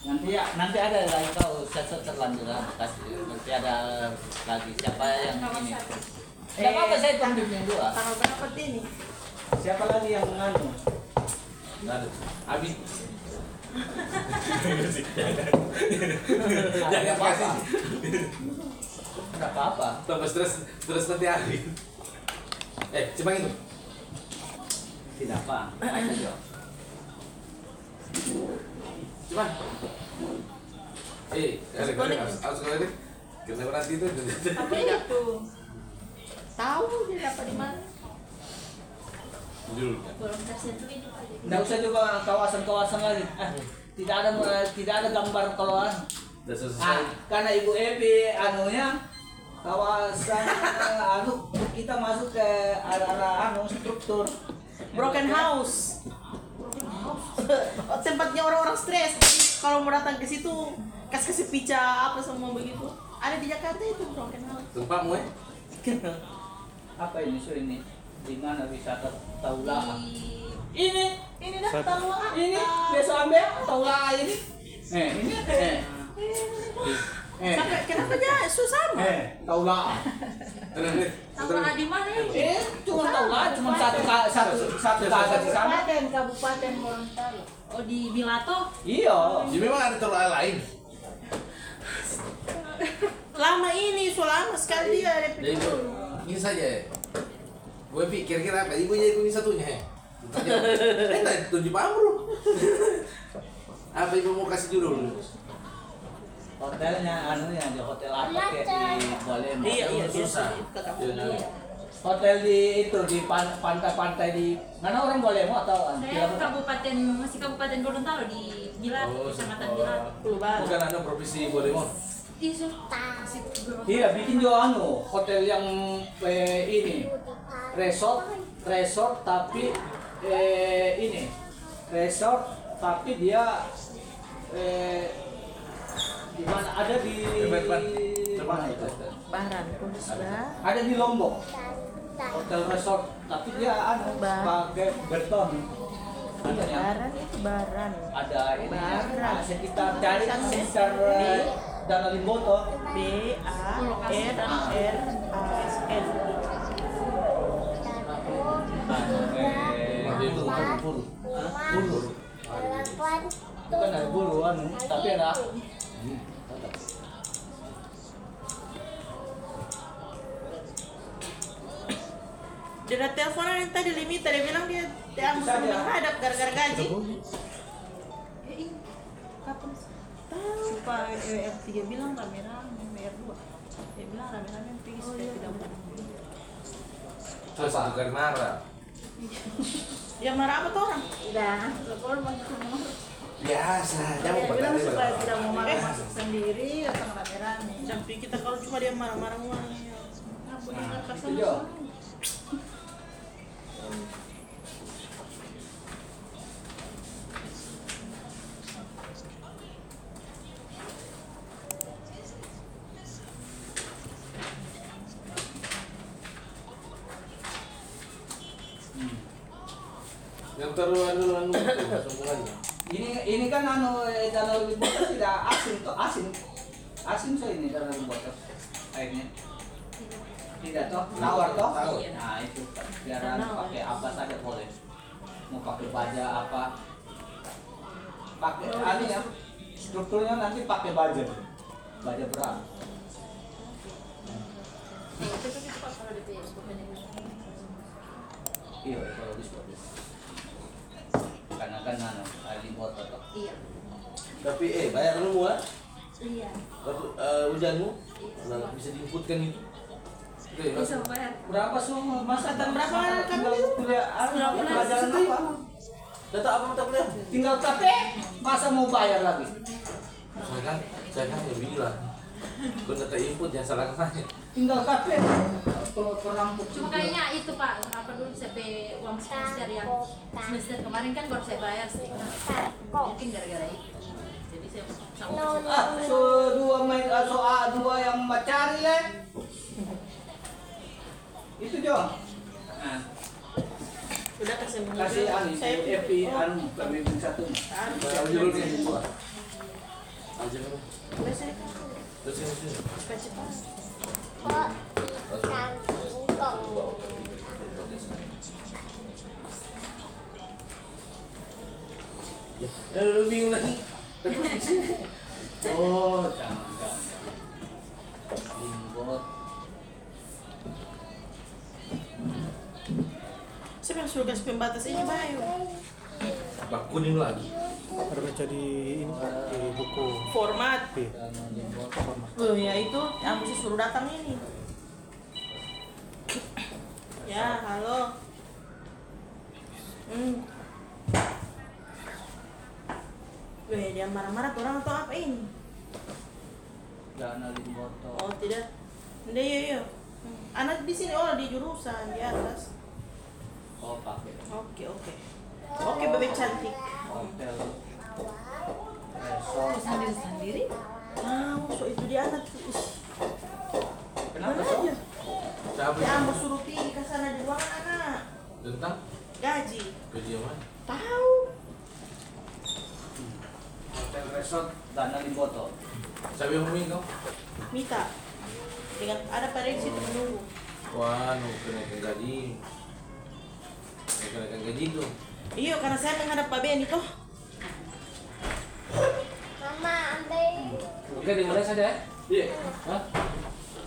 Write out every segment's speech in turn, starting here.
Nanti ya, nanti ada lagi kau set selanjutnya kasih nanti ada lagi siapa yang ini. Siapa apa saya tunjuk yang dua? Tanggal berapa ini? Siapa lagi yang nganu? Habis. Ada Jangan kasih. Ada apa-apa. Tambah stres, stres nanti hari. Eh, cuma itu. Tidak apa. Aja Jo. Cuma. Eh, ada kali harus harus kali Kena nanti itu. Apa itu? Tahu dia dapat di mana? Jadi Tidak usah juga kawasan-kawasan lagi. Ah, tidak ada tidak ada gambar kalau Ah, karena Ibu Evi anunya kawasan anu kita masuk ke arah anu struktur Broken house. Tempatnya orang-orang stres. Kalau mau datang ke situ, kasih kasih pica apa semua begitu. Ada di Jakarta itu broken house. Tempatmu eh? apa ini so ini? Di mana wisata taula? Di ini Ini dah tahu ini biasa ambil taula ini. Eh ini. Eh eh Sampai kenapa dia susah mah? eh taula sama di mana ya? eh cuma taula cuma satu satu satu kata di sana Kabupaten Kabupaten Gorontalo. Oh di Bilato. iya Jadi memang ada telur lain. Lama ini, so lama sekali dia ada Jadi itu ini saja ya. Gue pikir kira apa? Ibu jadi kuning satunya ya. Eh, tadi tunjuk Pak Amru. Apa ibu mau kasih judul? Hotelnya anunya aja hotel apa kayak di boleh Iya, iya, Susah. biasa. Kakak. Iya. hotel di itu di pan- pantai-pantai di mana orang boleh mau atau Saya Kabupaten masih Kabupaten Gorontalo di Bilato, Oh, Kecamatan oh. Keluar. Bukan ada provinsi masih Gorontalo. Iya, bikin juga anu, hotel yang eh, ini resort, resort tapi eh, ini resort tapi dia eh, di mana ada di mana itu? Baran, kudus bah. Ada di Lombok. Hotel resort tapi dia anu Ba- pakai beton. Ada Baran itu baran. ada ini nah, sekitar cari sekitar eh, Danau Limboto. B A R R A S N. Bukan puluh. Puluh. Bukan dari bulu anu, tapi ada Dia teleponan yang tadi limita, dia bilang dia dia mau dia. menghadap gara-gara gaji. Eh, iya. Kapan? Tahu Pak WF3 bilang rame-rame, WR2. Dia bilang rame-rame pergi supaya tidak mau. Terus satu kali marah. Ya marah apa tuh orang? Udah, lapor. Biasa, Dia bilang pertanyaan supaya tidak mau makan masuk sendiri, datang rame-rame. Sampai kita kalau cuma dia marah-marah uang. ya. Aku dengar semuanya. Ini ini kan anu eh, Danau Limboto tidak asin toh, asin. Asin so ini Danau Limboto. Airnya. Tidak toh, tawar toh? Nah, itu biar anu pakai apa saja boleh. Mau pakai baja apa? Pakai anu ya. Strukturnya nanti pakai baja. Baja berat. Ini. Iya, ekologis bagus. Karena kan anu, Limboto toh. Iya. Tapi eh bayar lu ah. Iya. Waktu eh, hujanmu nah, bisa diinputkan itu. Berapa semua masa Angkatan berapa masa kan kuliah anu, Berapa pelajaran apa? Data apa mata kuliah? Tinggal capek, masa mau bayar lagi? Saya kan, saya kan yang bilang. Kau data input jangan salah saya. Tinggal capek. Kalau perampok Cuma kayaknya itu Pak, apa dulu CP uang semester yang semester kemarin kan baru saya bayar sih. Mungkin gara-gara itu. Jadi saya sama Ah, so dua main ah, so A dua yang macari le. Itu Jo. Nah. Udah kasih kasih anu Saya Epi anu pemimpin satu. Kalau dulu nih itu. Aja kan. Udah saya Terus ini sini. supaya cepat. Ya, lu bingung lagi. oh jangan limbot Siapa yang suruh gas pembatas ini Bayu? Bak kuning lagi. Ada baca di ini di buku Format. P. jangan limbot Oh ya itu yang mesti suruh datang ini. Ya, halo. Hmm. Weh, dia marah-marah tuh orang atau apa ini? jangan limbot Oh, tidak. Iya, iya. Hmm. Anak di sini, oh di jurusan, di atas. Oh Oke, oke. Oke, bebek cantik. hotel resort sendiri sendiri Ah, so itu dia anak. Kenapa so Ya, mau suruh pergi ke sana di ruangan anak. Tentang Gaji. kerja mana? Tahu. hotel resort dana limboto yang ngomongin kau? Mita. Dengan ada pada di situ menunggu. Wah, nu kenaikan gaji. Kenaikan gaji tuh. Iya, karena saya menghadap Pak Ben itu. oke dimulai saja ya Iya. Hah?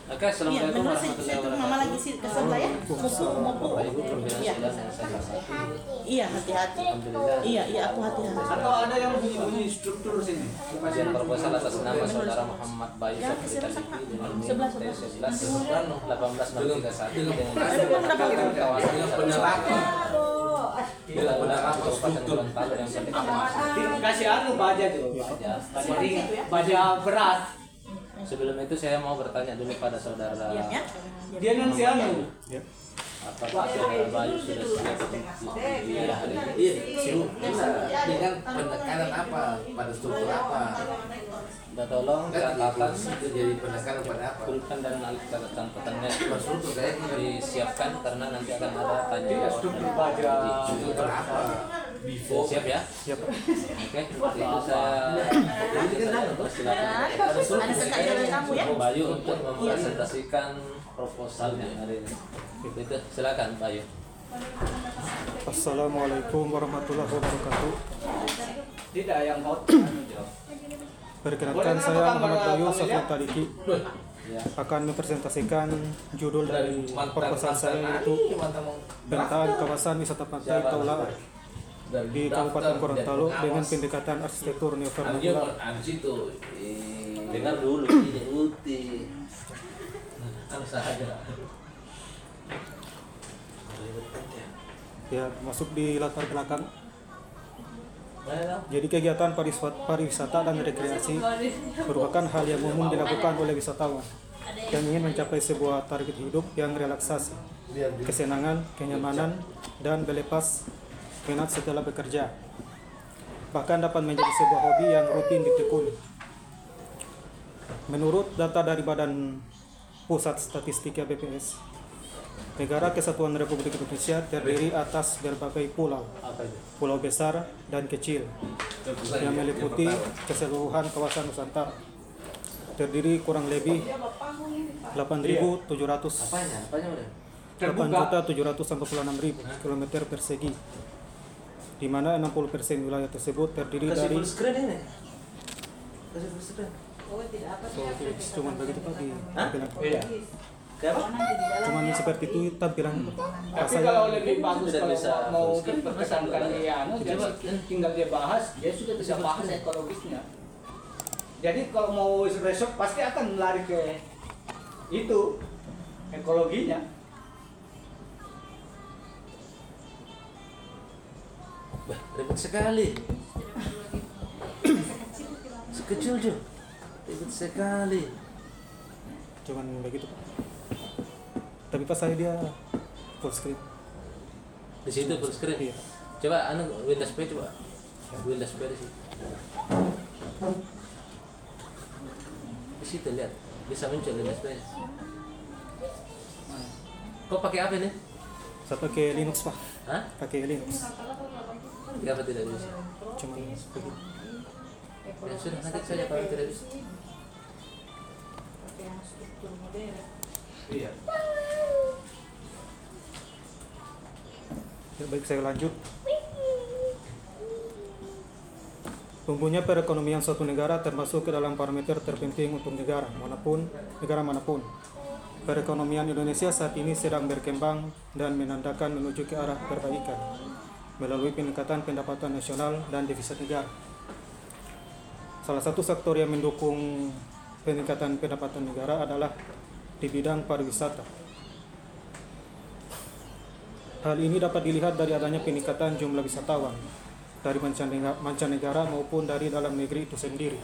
Oke, Iya, assalamualaikum saya, warahmatullahi saya tuh mama wabarakatuh. lagi sih ke sebelah ya. Mau mau Bapak Ibu pimpinan Iya. satu. Iya, hati-hati. Alhamdulillah. Iya, iya aku hati-hati. Atau ada yang bunyi-bunyi struktur sini? Pasien proposal atas nama saudara Muhammad Bayu Ya, Sabri Taliki sana. dengan Sebelah, NIM sebelah. T11 18031 dengan penerapan. dengan penerapan Kabupaten Gorontalo yang berinformasi. Kasih anu baja tuh. Baja, ringan, baja berat. Sebelum itu saya mau bertanya dulu pada saudara Diam ya. Dia nanti anu. apakah saudara Bayu sudah siap untuk Iya, iya. Dengan penekanan apa? Pada struktur apa? Dan tolong Kan catatan itu jadi penekanan pada apa? pulpen dan struktur kayak gitu. disiapkan karena nanti akan ada tanya struktur. Struktur apa? Before. siap ya Siap. oke itu saya silakan Ada dari kamu ya. Bayu untuk mempresentasikan proposalnya hari ini. Itu silakan Bayu. Assalamualaikum warahmatullahi wabarakatuh. Tidak yang hot. anu, jawab. Perkenalkan saya Muhammad Bayu ya? Taliki Ya. akan mempresentasikan judul dari proposal saya yaitu penataan kawasan wisata pantai Taulaa di Kabupaten Gorontalo dengan pendekatan arsitektur itu. Dengar dulu ini Uti. Saja. Ya, masuk di latar belakang. Jadi kegiatan pariwisata dan rekreasi merupakan hal yang umum dilakukan oleh wisatawan yang ingin mencapai sebuah target hidup yang relaksasi, kesenangan, kenyamanan, dan belepas penat setelah bekerja. Bahkan dapat menjadi sebuah hobi yang rutin ditekuni. Menurut data dari Badan Pusat Statistika BPS, negara kesatuan Republik Indonesia terdiri atas berbagai pulau, pulau besar dan kecil yang meliputi keseluruhan kawasan Nusantara terdiri kurang lebih 8.700 Apanya? Apanya udah? 8.756.000 km persegi di mana 60% wilayah tersebut terdiri Kasih dari full screen ini. Kasih full screen. so, cuman begitu Pak di Hah? tampilan Iya. Cuman seperti itu tampilan Tapi saya kalau lebih bagus Tidak kalau bisa mau diperkesankan dia anu, tinggal dia bahas, dia sudah bisa bahas ekologisnya. Jadi kalau mau resort pasti akan lari ke itu ekologinya. Bah, ribet sekali. Sekecil tuh. Ribet sekali. cuman begitu Pak tapi pas saya dia full screen Di situ full screen. Iya. Coba anu Windows P coba. Windows P di situ. Di situ lihat. Bisa muncul Windows P. Kok pakai apa ini? Saya pakai Linux pak, Hah? pakai Linux. Kenapa tidak bisa? Cuma begitu. Ya sudah, nanti saja kalau tidak bisa. Iya. Ya, baik saya lanjut. Tumbuhnya perekonomian suatu negara termasuk ke dalam parameter terpenting untuk negara mana pun, negara mana pun. Perekonomian Indonesia saat ini sedang berkembang dan menandakan menuju ke arah perbaikan melalui peningkatan pendapatan nasional dan devisa negara. Salah satu sektor yang mendukung peningkatan pendapatan negara adalah di bidang pariwisata. Hal ini dapat dilihat dari adanya peningkatan jumlah wisatawan dari mancanegara, maupun dari dalam negeri itu sendiri.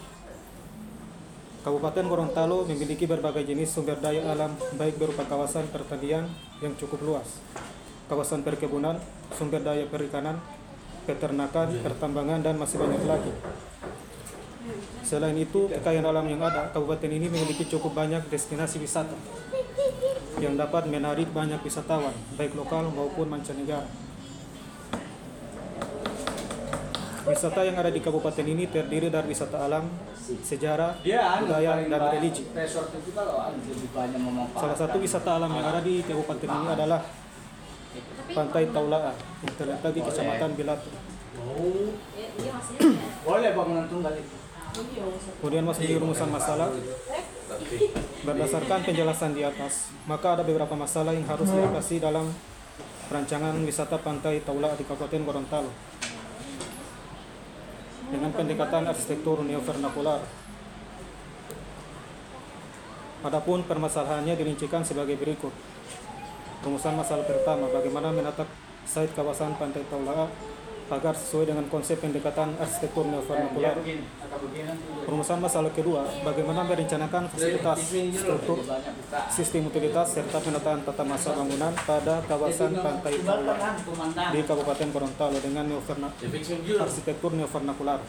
Kabupaten Gorontalo memiliki berbagai jenis sumber daya alam baik berupa kawasan pertanian yang cukup luas, kawasan perkebunan, sumber daya perikanan, peternakan, pertambangan, dan masih banyak lagi. Selain itu, kekayaan alam yang ada, kabupaten ini memiliki cukup banyak destinasi wisata yang dapat menarik banyak wisatawan, baik lokal maupun mancanegara. Wisata yang ada di kabupaten ini terdiri dari wisata alam, sejarah, budaya, dan religi. Salah satu wisata alam yang ada di kabupaten ini adalah Pantai Taulaa yang terletak di Kecamatan Bilato. Iya, iya masih Boleh bangunan tunggal itu. Kemudian masih di rumusan masalah berdasarkan penjelasan di atas, maka ada beberapa masalah yang harus diatasi dalam perancangan wisata Pantai Taulaa di Kabupaten Gorontalo. Dengan pendekatan arsitektur neovernakular. Adapun permasalahannya dirincikan sebagai berikut. Rumusan masalah pertama, bagaimana menata site kawasan Pantai Taulaa agar sesuai dengan konsep pendekatan arsitektur neovernakular. begini. Perumusan masalah kedua, bagaimana merencanakan fasilitas, struktur, sistem utilitas, serta penataan tata masa bangunan pada kawasan Pantai Taulaa di Kabupaten Gorontalo dengan neoverna- dulu. arsitektur neovernakular.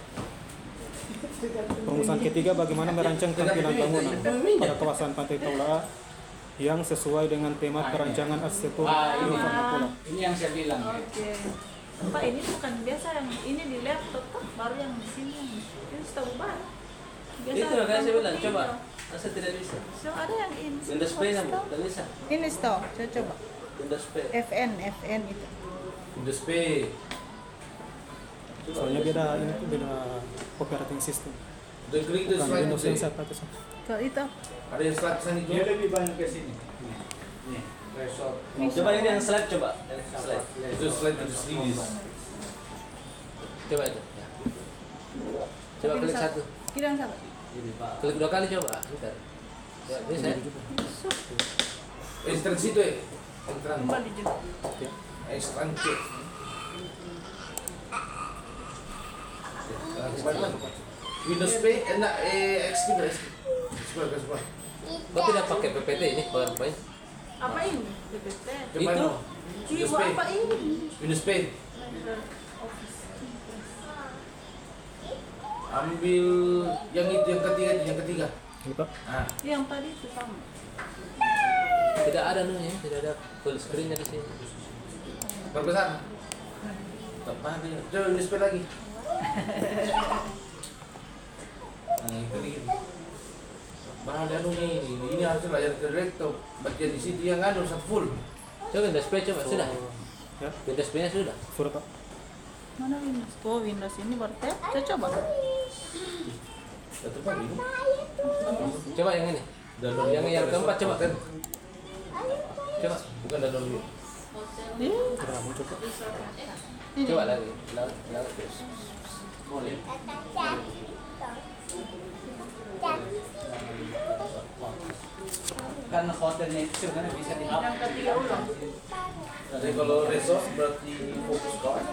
Perumusan ketiga, bagaimana merancang tampilan bangunan pada kawasan Pantai Taulaa yang sesuai dengan tema perancangan arsitektur Ah, ini. neovernakular. Ini yang saya bilang. ya. Oke. Pak ini bukan biasa yang ini di laptop kan baru yang di sini. Ini sudah ubah. Biasa Itu makanya saya bilang, ini. coba. Masa tidak bisa? So ada yang ini. Windows P nya bu, tidak bisa. Ini stop, saya coba. Windows P. FN, FN itu. Windows P. Soalnya beda ini tuh beda operating system. Klik tuh Bukan Windows yang tuh. saya pakai. Itu Ada yang slide sana itu. Dia lebih banyak ke sini. Nih, resort. Coba ini yang slide coba. Slide. Itu slide itu series. Coba itu. Ya. Coba klik satu. kira yang salah. Klik dua kali coba. Bentar. Ya, bisa. Ekstrak situ ya. Ekstrak. Kembali juga. Ekstrak C. Windows P enak eh X juga Kok tidak pakai PPT ini PowerPoint? Apa ini? PPT. Itu? P. apa ini? Windows P. Ambil yang itu yang ketiga yang ketiga. Pak. Ah, Yang tadi itu sama. Tidak ada nunya, tidak ada full screen-nya di sini. perbesar. Tepat dia. Coba Windows P lagi. Nah, itu nih. Mana ada anu nih, ini, ini harusnya layar direktor. Bagian di situ yang anu satu full. Coba Windows P coba sudah. Ya, Windows P-nya sudah. sudah Pak. Mana Windows? Oh, Windows ini berarti. Saya coba. Satu pagi. Coba yang ini. Download Yang yang keempat coba. Hotel. Coba. Bukan download dulu. Ini, mau coba. ini. Coba lagi. Laut terus. Boleh. Kan hotelnya itu sebenarnya bisa ketiga ulang. Jadi kalau resort berarti fokus kawan.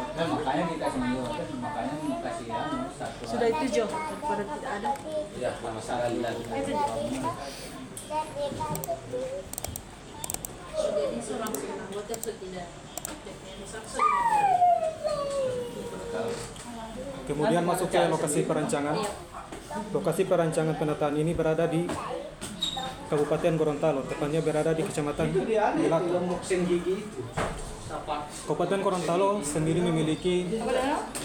Nah, makanya dikasih new hotel, makanya mau kasih anu satu. Sudah itu Jo, daripada tidak ada. Ya, nama sekali lagi. jadi seorang anggota sudah tidak Kemudian masuk ke lokasi perancangan. Lokasi perancangan penataan ini berada di Kabupaten Gorontalo, tepatnya berada di Kecamatan. Sapat. Kabupaten Gorontalo sendiri memiliki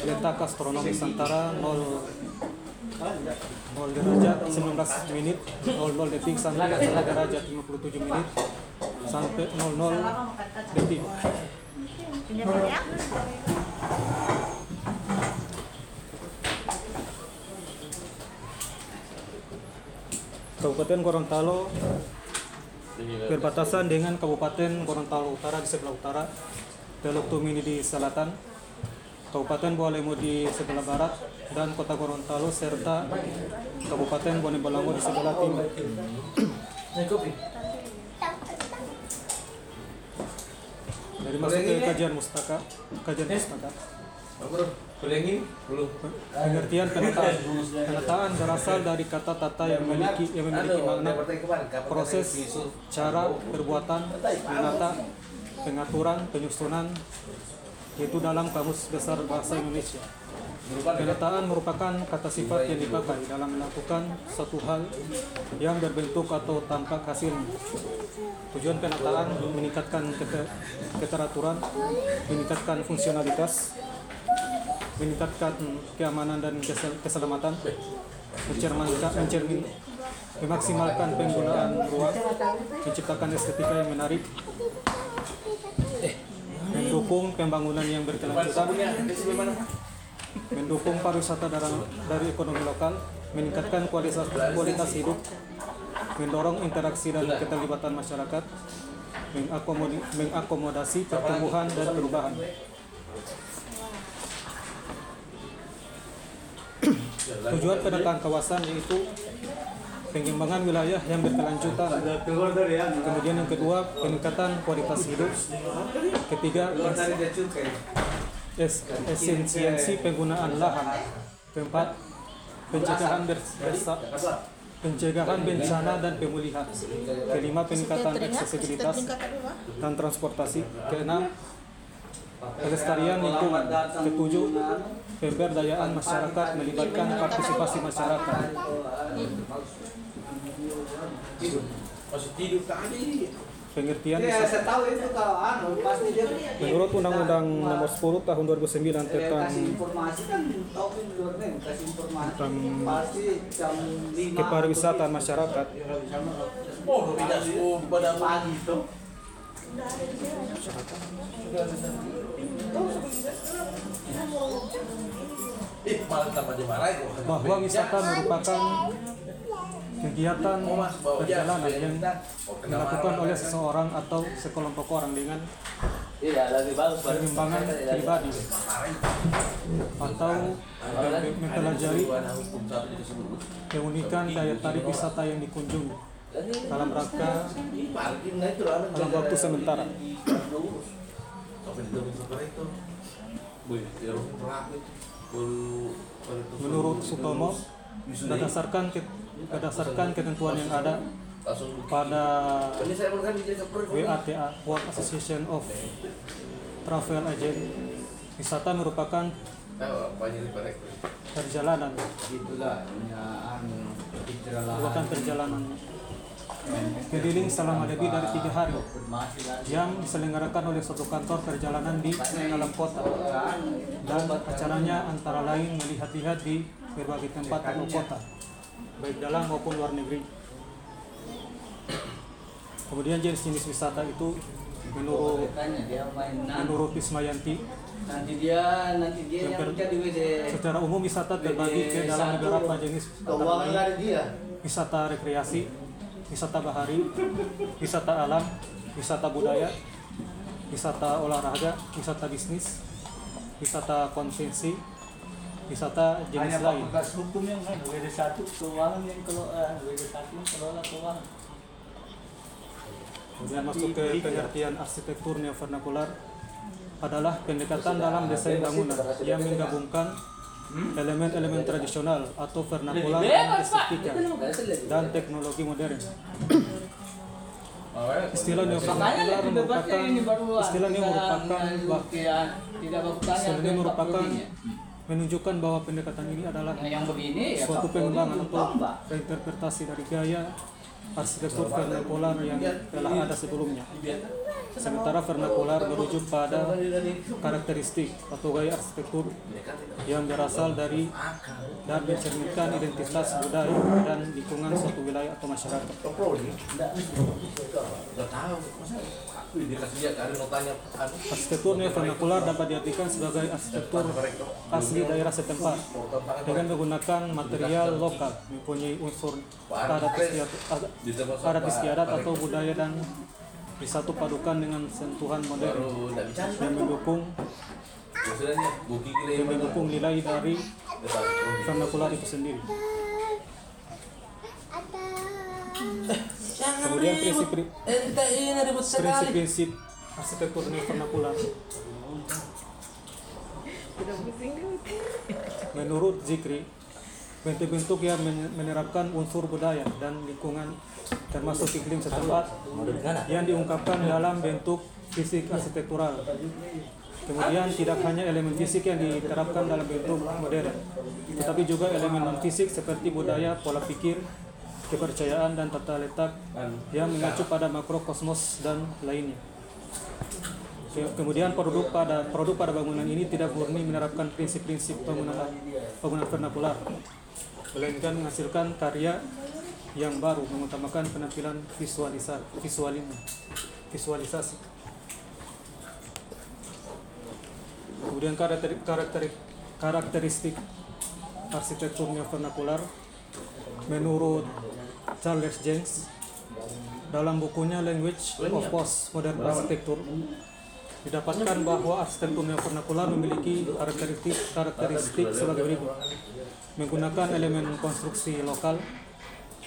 letak astronomi Nusantara 0 0 derajat 19 menit 00 detik sampai 0 derajat 57 menit sampai 00 detik. Pinjam ya? Kabupaten Gorontalo berbatasan dengan Kabupaten Gorontalo Utara di sebelah utara, Teluk Tumini di selatan, Kabupaten Bualemo di sebelah barat, dan Kota Gorontalo serta Kabupaten Bone Bolango di sebelah timur. Dari masuk ke kajian mustaka, kajian mustaka. Bro, dulu. Pengertian penataan. Penataan berasal dari kata tata yang memiliki yang memiliki makna proses, cara, perbuatan, menata, pengaturan, penyusunan, itu dalam Kamus Besar Bahasa Indonesia. Penataan merupakan kata sifat yang dipakai dalam melakukan satu hal yang berbentuk atau tampak hasilnya. Tujuan penataan meningkatkan kete- keteraturan, meningkatkan fungsionalitas, meningkatkan keamanan dan kesel- keselamatan, mencerminkan, mencermin, memaksimalkan penggunaan ruang, menciptakan estetika yang menarik, mendukung pembangunan yang berkelanjutan, mendukung pariwisata dari, dari ekonomi lokal, meningkatkan kualitas kualitas hidup, mendorong interaksi dan keterlibatan masyarakat, mengakomodasi pertumbuhan dan perubahan. Tujuan penataan kawasan yaitu pengembangan wilayah yang berkelanjutan. Kemudian yang kedua, peningkatan kualitas hidup. Ketiga, es- esensiensi penggunaan lahan. Keempat, pencegahan bers- bersa- pencegahan bencana dan pemulihan. Kelima, peningkatan aksesibilitas dan transportasi. Keenam, pelestarian lingkungan. Ketujuh, pemberdayaan masyarakat melibatkan partisipasi masyarakat. Pengertian Ya, wisata- saya tahu itu kalau anu pasti dia Menurut Undang-Undang Nomor 10 Tahun 2009 Eh, tentang informasi kan tahu di luar negeri kasih informasi Tentang pasti jam 5 kepariwisataan masyarakat Oh, udah tidak sepuluh pada pagi tuh bahwa wisata merupakan kegiatan perjalanan yang dilakukan oleh seseorang atau sekelompok orang dengan Iya, lebih bagus. Baru. pertimbangan pribadi. Atau mem- mempelajari keunikan daya tarik wisata yang dikunjungi dalam rangka dalam waktu sementara. Menurut Sutomo, berdasarkan berdasarkan ketentuan yang ada pada WATA World Association of Travel Agent wisata merupakan perjalanan. Anu merupakan perjalanan keliling selama lebih dari tiga hari yang diselenggarakan oleh suatu kantor perjalanan di dalam kota. Dan acaranya antara lain melihat-lihat di berbagai tempat atau kota baik dalam maupun luar negeri. Kemudian jenis-jenis wisata itu menurut menurut Ismayanti nanti dia nanti dia yang jadi WD secara umum wisata terbagi ke dalam beberapa jenis? Wisata rekreasi, wisata bahari, wisata alam, wisata budaya, wisata olahraga, wisata bisnis, wisata konsumsi, wisata jenis hanya lain. fakultas hukum yang main WD satu keuangan yang kelola WD satu kelola keuangan. Kemudian masuk ke pengertian arsitektur neovernakular adalah pendekatan dalam desain bangunan. Yang menggabungkan elemen-elemen tradisional atau vernakular estetika dan teknologi modern. Istilah neovernakular merupakan istilah ini merupakan ini merupakan menunjukkan bahwa pendekatan ini adalah yang begini ya suatu pengembangan atau reinterpretasi dari gaya arsitektur vernakular yang telah ada sebelumnya. Sementara vernakular merujuk pada karakteristik atau gaya arsitektur yang berasal dari dan mencerminkan identitas budaya dan lingkungan suatu wilayah atau masyarakat. Notanya. Arsitektur neovernakular dapat diartikan sebagai arsitektur asli daerah setempat. Dengan menggunakan material lokal, mempunyai unsur adat istiadat, adat istiadat atau budaya dan disatu padukan dengan sentuhan modern. Dan mendukung dan mendukung nilai dari vernakular itu sendiri. Kemudian prinsip Ente ini ribut sekali. prinsip-prinsip arsitektur neovernakular. Menurut Zikri, bentuk-bentuk yang men- menerapkan unsur budaya dan lingkungan termasuk iklim setempat yang diungkapkan dalam bentuk fisik arsitektural. Kemudian tidak hanya elemen fisik yang diterapkan dalam bentuk modern, tetapi juga elemen non-fisik seperti budaya, pola pikir, kepercayaan dan tata letak yang mengacu pada makrokosmos dan lainnya. Ke- Kemudian produk pada produk pada bangunan ini tidak murni menerapkan prinsip-prinsip bangunan bangunan vernakular, melainkan menghasilkan karya yang baru mengutamakan penampilan visualisa, visualin, visualisasi. Kemudian karakter, karakter, karakteristik arsitektur vernakular menurut Charles James dalam bukunya Language of Postmodern Architecture didapatkan bahwa arsitektur neovernakular memiliki karakteristik karakteristik sebagai berikut. Menggunakan elemen konstruksi lokal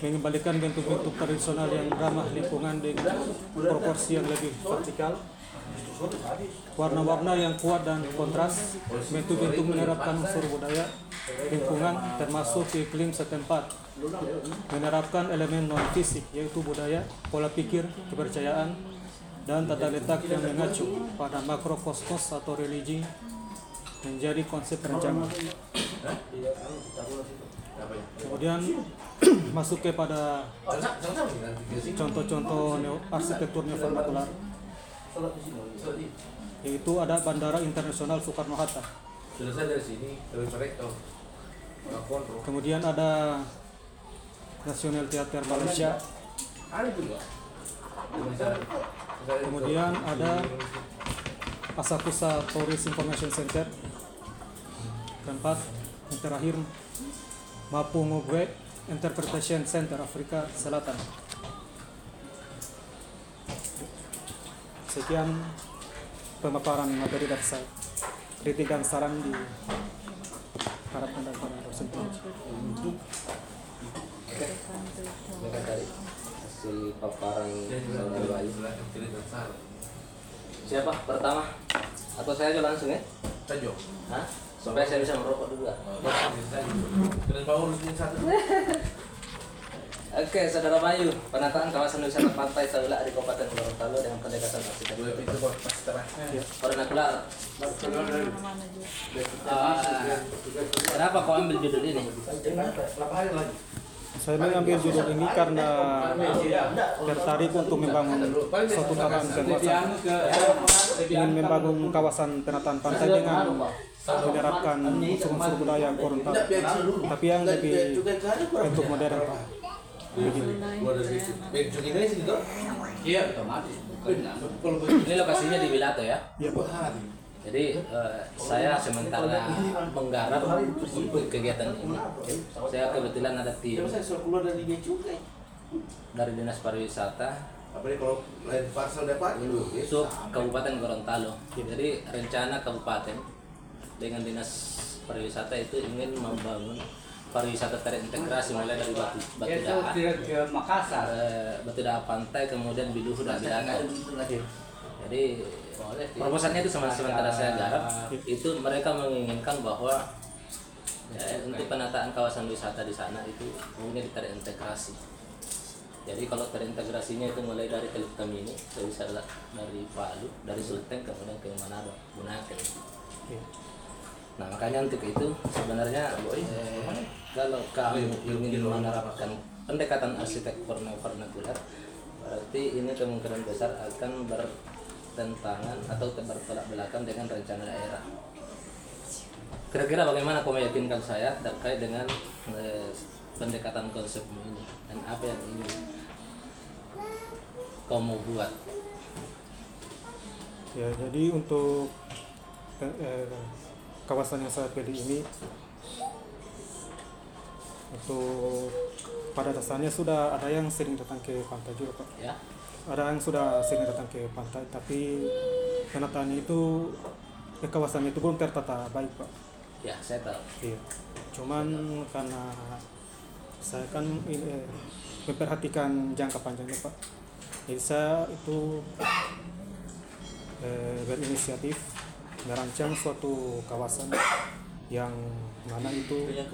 mengembalikan bentuk-bentuk tradisional yang ramah lingkungan dengan proporsi yang lebih vertikal. Warna-warna yang kuat dan kontras bentuk-bentuk menerapkan unsur budaya lingkungan termasuk iklim setempat menerapkan elemen non fisik yaitu budaya pola pikir kepercayaan dan tata letak yang mengacu pada makrokosmos atau religi menjadi konsep perencanaan kemudian masuk kepada contoh-contoh arsitektur di. yaitu ada Bandara Internasional Soekarno-Hatta Sudah saya dari sini rektor. Kemudian ada National Theater Malaysia. Kemudian di- ada Asakusa Tourist Information Center. Keempat yang terakhir Mapungubwe Interpretation Center Afrika Selatan. Sekian pemaparan materi dari saya kritik dan saran di para dosen Ini kan dari hasil paparan juga saudara. Siapa pertama? Atau saya aja langsung ya? Tajo. Hah? Supaya saya bisa merokok dulu lah. Keren bangun di satu. Oke, saudara Bayu, penataan kawasan wisata pantai Saula di Kabupaten Gorontalo dengan pendekatan Dua arsitektur pintu kok pas terakhir. vernakular. Ah, kenapa kau ambil judul ini? Berapa hari lagi? saya mengambil judul ini karena tertarik untuk membangun suatu kawasan kawasan ingin membangun kawasan penataan pantai dengan menerapkan unsur-unsur budaya Gorontalo tapi yang lebih bentuk modern Pak. Dari situ. Bentuk ini sini tuh. Iya, otomatis. Bukan Kalau. Ini lokasinya di Wilato ya. Iya Pak. hari. Jadi eh, saya sementara menggarap untuk kegiatan ini. Saya kebetulan ada tim Coba saya suruh keluar dari dia juga. dari Dinas Pariwisata Apalagi kalau lain parcel dapat itu. sub Kabupaten Gorontalo. Jadi rencana kabupaten dengan Dinas Pariwisata itu ingin membangun pariwisata terintegrasi mulai dari Batu Batu ke Makassar. eh, Batu Daha Pantai, kemudian Biluhu dan Bilato. Jadi proposalnya itu sementara saya garap itu mereka menginginkan bahwa ya, untuk penataan kawasan wisata di sana itu mungkin terintegrasi. Jadi kalau terintegrasinya itu mulai dari Teluk Tamini, lihat dari Palu, dari Sulteng kemudian ke Manado, Bunaken. Nah makanya untuk itu sebenarnya eh, kalau kami ingin menerapkan pendekatan arsitektur vernakular berarti ini kemungkinan besar akan bertentangan atau bertolak belakang dengan rencana daerah. Kira-kira bagaimana kau meyakinkan saya terkait dengan eh, pendekatan konsepmu ini? Dan apa yang ingin kau mau buat? Ya, jadi untuk eh, kawasan yang saya pilih ini untuk pada dasarnya sudah ada yang sering datang ke pantai juga Pak. ya Ada yang sudah sering datang ke pantai, tapi kenyataannya itu eh, kawasan itu belum tertata baik Pak. ya saya tahu Iya. Cuman karena saya kan ini, eh, memperhatikan jangka panjangnya Pak. Jadi saya itu eh, berinisiatif merancang suatu kawasan yang mana itu ya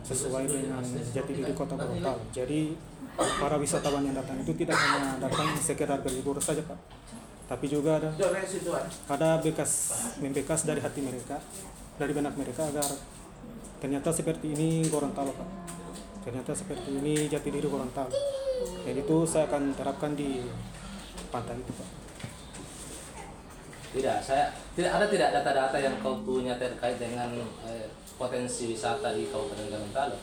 sesuai dengan jati diri kota Gorontalo. Jadi para wisatawan yang datang itu tidak hanya datang sekedar berlibur saja Pak, tapi juga ada ada bekas membekas dari hati mereka dari benak mereka agar ternyata seperti ini Gorontalo Pak. Ternyata seperti ini jati diri Gorontalo. Dan itu saya akan terapkan di pantai itu Pak Tidak, saya tidak ada tidak data-data yang kau punya terkait dengan eh, potensi wisata di Kabupaten Gorontalo.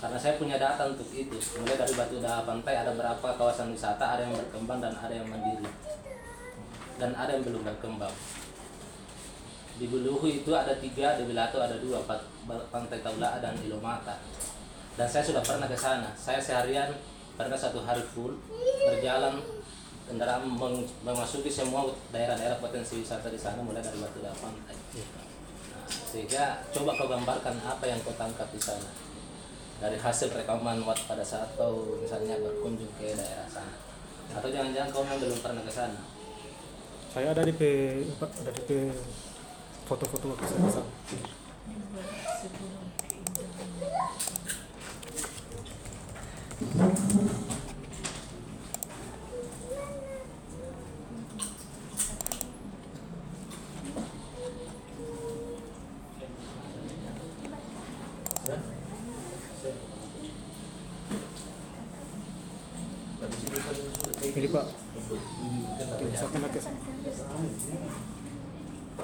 Karena saya punya data untuk itu. Mulai dari Batu Daha Pantai ada berapa kawasan wisata, ada yang berkembang dan ada yang mandiri. Dan ada yang belum berkembang. Di Buluhu itu ada tiga, di Bilato ada dua, Pantai Taulaa dan Ilomata. Dan saya sudah pernah ke sana. Saya seharian pernah satu hari full berjalan kendaraan meng- memasuki semua daerah-daerah potensi wisata di sana mulai dari Batu Daha Pantai. Nah, sehingga coba kau gambarkan apa yang kau tangkap di sana dari hasil rekaman waktu pada saat kau misalnya berkunjung ke daerah sana atau jangan-jangan kau memang belum pernah ke sana saya ada di P ada di P foto-foto waktu saya ke sana. Ini Pak, bisa kena ke sana.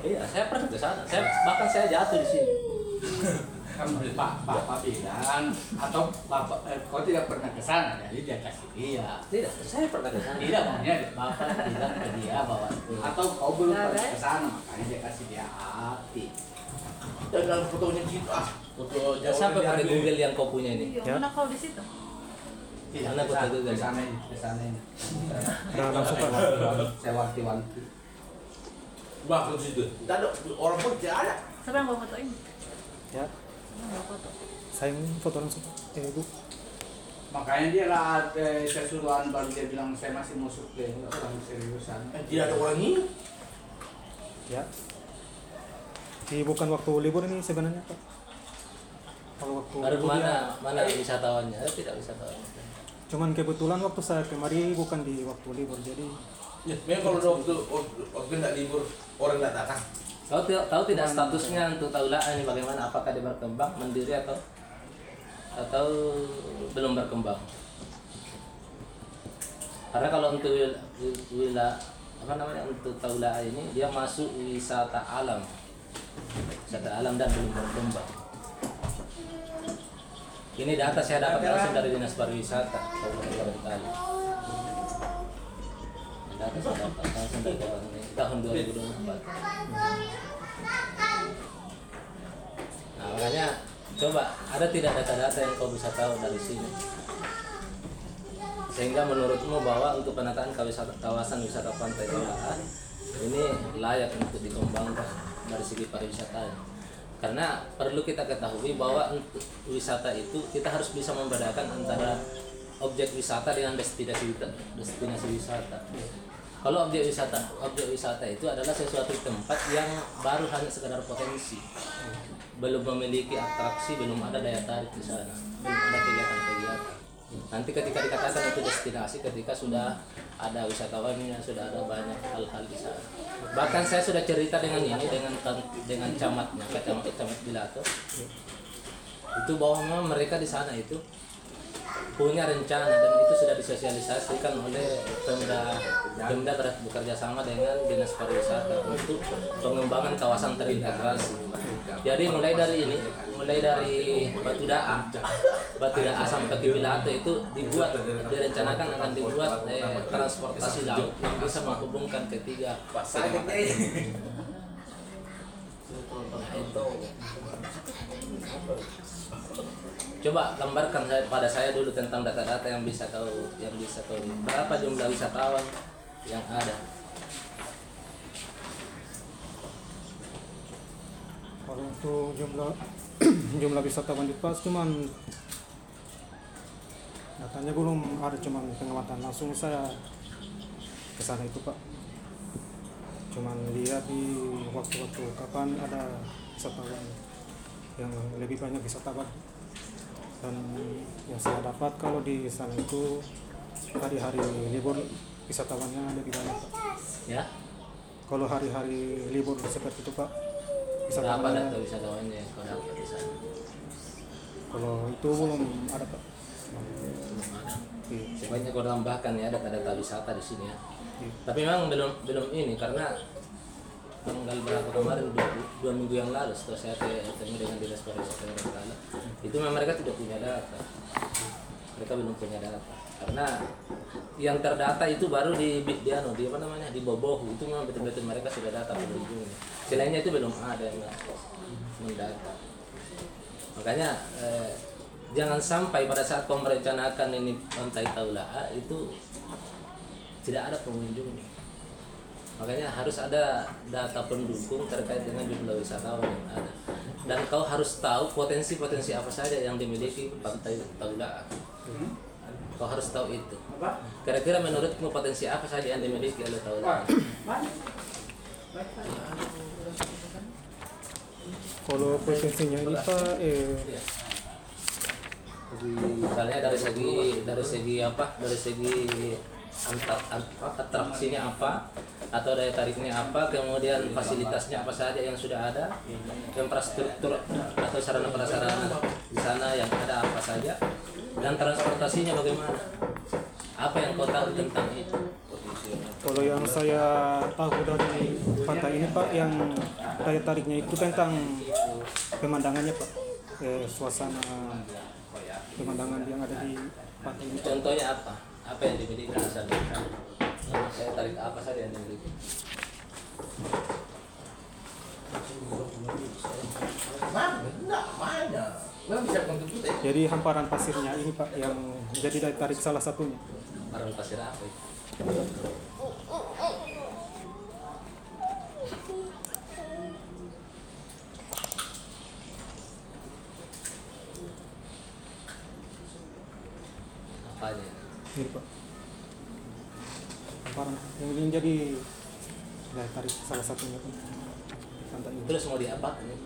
iya saya pernah ke sana saya bahkan saya jatuh di sini kan Pak Bapak bilang atau Bapak eh, kau tidak pernah ke sana jadi dia. tidak saya pernah ke sana Tidak maunya Bapak bilang ke dia bahwa atau kau belum pernah ke sana makanya dia kasih dia hati. Dan dalam fotonya gitu ah. Foto Ya, jauh sampai dari pada Agung. Google yang kau punya ini Iya, mana kau di situ? Tidak Mana ke sana, Google? ke sana ini, ke sana ini. Nah, langsung Pak. Saya wanti-wanti. Bah, ke situ. Tidak ada orang pun tidak ada. Siapa yang bawa foto ini? Ya, Siapa yang bawa foto? saya yang foto langsung. Eh Bu, Makanya dia lah eh, saya suruhan baru dia bilang saya masih mau survei orang seriusan. Eh, Tidak ada orang ini. ya. Ini bukan waktu libur ini sebenarnya Pak. Kalau waktu baru libur mana ya, mana wisatawannya Eh, tidak wisatawannya cuman kebetulan waktu saya kemari bukan di waktu libur jadi Ya, memang kalau waktu waktu, waktu tidak libur orang tidak datang. Kau tahu, tahu tidak statusnya untuk taula ini bagaimana? Apakah dia berkembang mandiri atau atau belum berkembang? Karena kalau untuk wil- wil- wila apa namanya untuk taula ini dia masuk wisata alam, wisata alam dan belum berkembang. Ini data saya dapat langsung dari dinas pariwisata Kabupaten. Ini Data saya dapat langsung dari tahun 2024. Nah, makanya coba ada tidak data-data yang kau bisa tahu dari sini? Sehingga menurutmu bahwa untuk penataan kawasan, wisata pantai Tolaan ini layak untuk dikembangkan dari segi pariwisata. Karena perlu kita ketahui bahwa untuk wisata itu kita harus bisa membedakan antara objek wisata dengan destinasi destinasi wisata. Kalau objek wisata, objek wisata itu adalah sesuatu tempat yang baru hanya sekedar potensi, belum memiliki atraksi, belum ada daya tarik di sana, belum ada kegiatan-kegiatan. Nanti ketika dikatakan itu destinasi, ketika sudah ada wisatawannya, sudah ada banyak hal-hal di sana. Bahkan saya sudah cerita dengan ini dengan dengan camatnya, camat camat Bilato, itu bahwa memang mereka di sana itu punya rencana dan itu sudah disosialisasikan oleh Pemda Pemda bekerja sama dengan Dinas Pariwisata untuk pengembangan kawasan terintegrasi. Jadi mulai dari ini, mulai dari Batu Daa, Batu Daa sampai ke Bilato itu dibuat, direncanakan akan dibuat eh, transportasi laut yang bisa menghubungkan ketiga kecamatan. Nah, itu. Coba gambarkan saya- pada saya dulu tentang data-data yang bisa kau yang bisa kau berapa jumlah wisatawan yang ada. Kalau untuk jumlah jumlah wisatawan di Pas cuman datanya belum ada cuman pengamatan langsung saya ke sana itu Pak. Cuman lihat di waktu-waktu kapan ada wisatawan yang lebih banyak wisatawan dan yang saya dapat kalau di sana itu hari-hari libur wisatawannya lebih banyak Pak. Ya, Kalau hari-hari libur seperti itu Pak, berapa wisatawannya data wisatawannya yang kau dapat di sana? Kalau itu belum ada pak. Iya. Sebaiknya kau tambahkan ya data-data wisata di sini ya. Iya. Tapi memang belum belum ini karena tanggal berapa kemarin? Dua, dua minggu yang lalu setelah saya ketemu dengan dinas pariwisata Gorontalo itu memang mereka tidak punya data. Mereka belum punya data. Karena yang terdata itu baru di di, di, anu, apa namanya? Di Bobohu. Itu memang betul-betul mereka sudah data pengunjungnya. Selainnya itu belum ada yang mendata. Makanya eh, jangan sampai pada saat kau merencanakan ini pantai Taulaa itu tidak ada pengunjungnya makanya harus ada data pendukung terkait dengan jumlah wisatawan yang ada. Dan kau harus tahu potensi-potensi apa saja yang dimiliki pantai Taulaa kau harus tahu itu. Kira-kira menurutmu potensi apa saja yang dimiliki oleh Taulaa Kalau potensinya ini pak, eh, misalnya dari segi dari segi apa? Dari segi atraksinya apa atau daya tariknya apa kemudian fasilitasnya apa saja yang sudah ada infrastruktur atau sarana prasarana di sana yang ada apa saja dan transportasinya bagaimana? Apa yang kau tahu tentang itu? Kalau yang saya tahu dari pantai ini pak, yang daya tariknya itu tentang pemandangannya pak, eh, suasana pemandangan yang ada di pantai ini. contohnya apa apa yang dimiliki di sana saya tarik apa saja yang dimiliki. Ya? Jadi hamparan pasirnya ini pak, yang jadi daya tarik salah satunya. Barang pasir apa itu? Apanya? Ini pak, hamparan yang ini jadi daya tarik salah satunya di ini. Terus mau diapakan ya?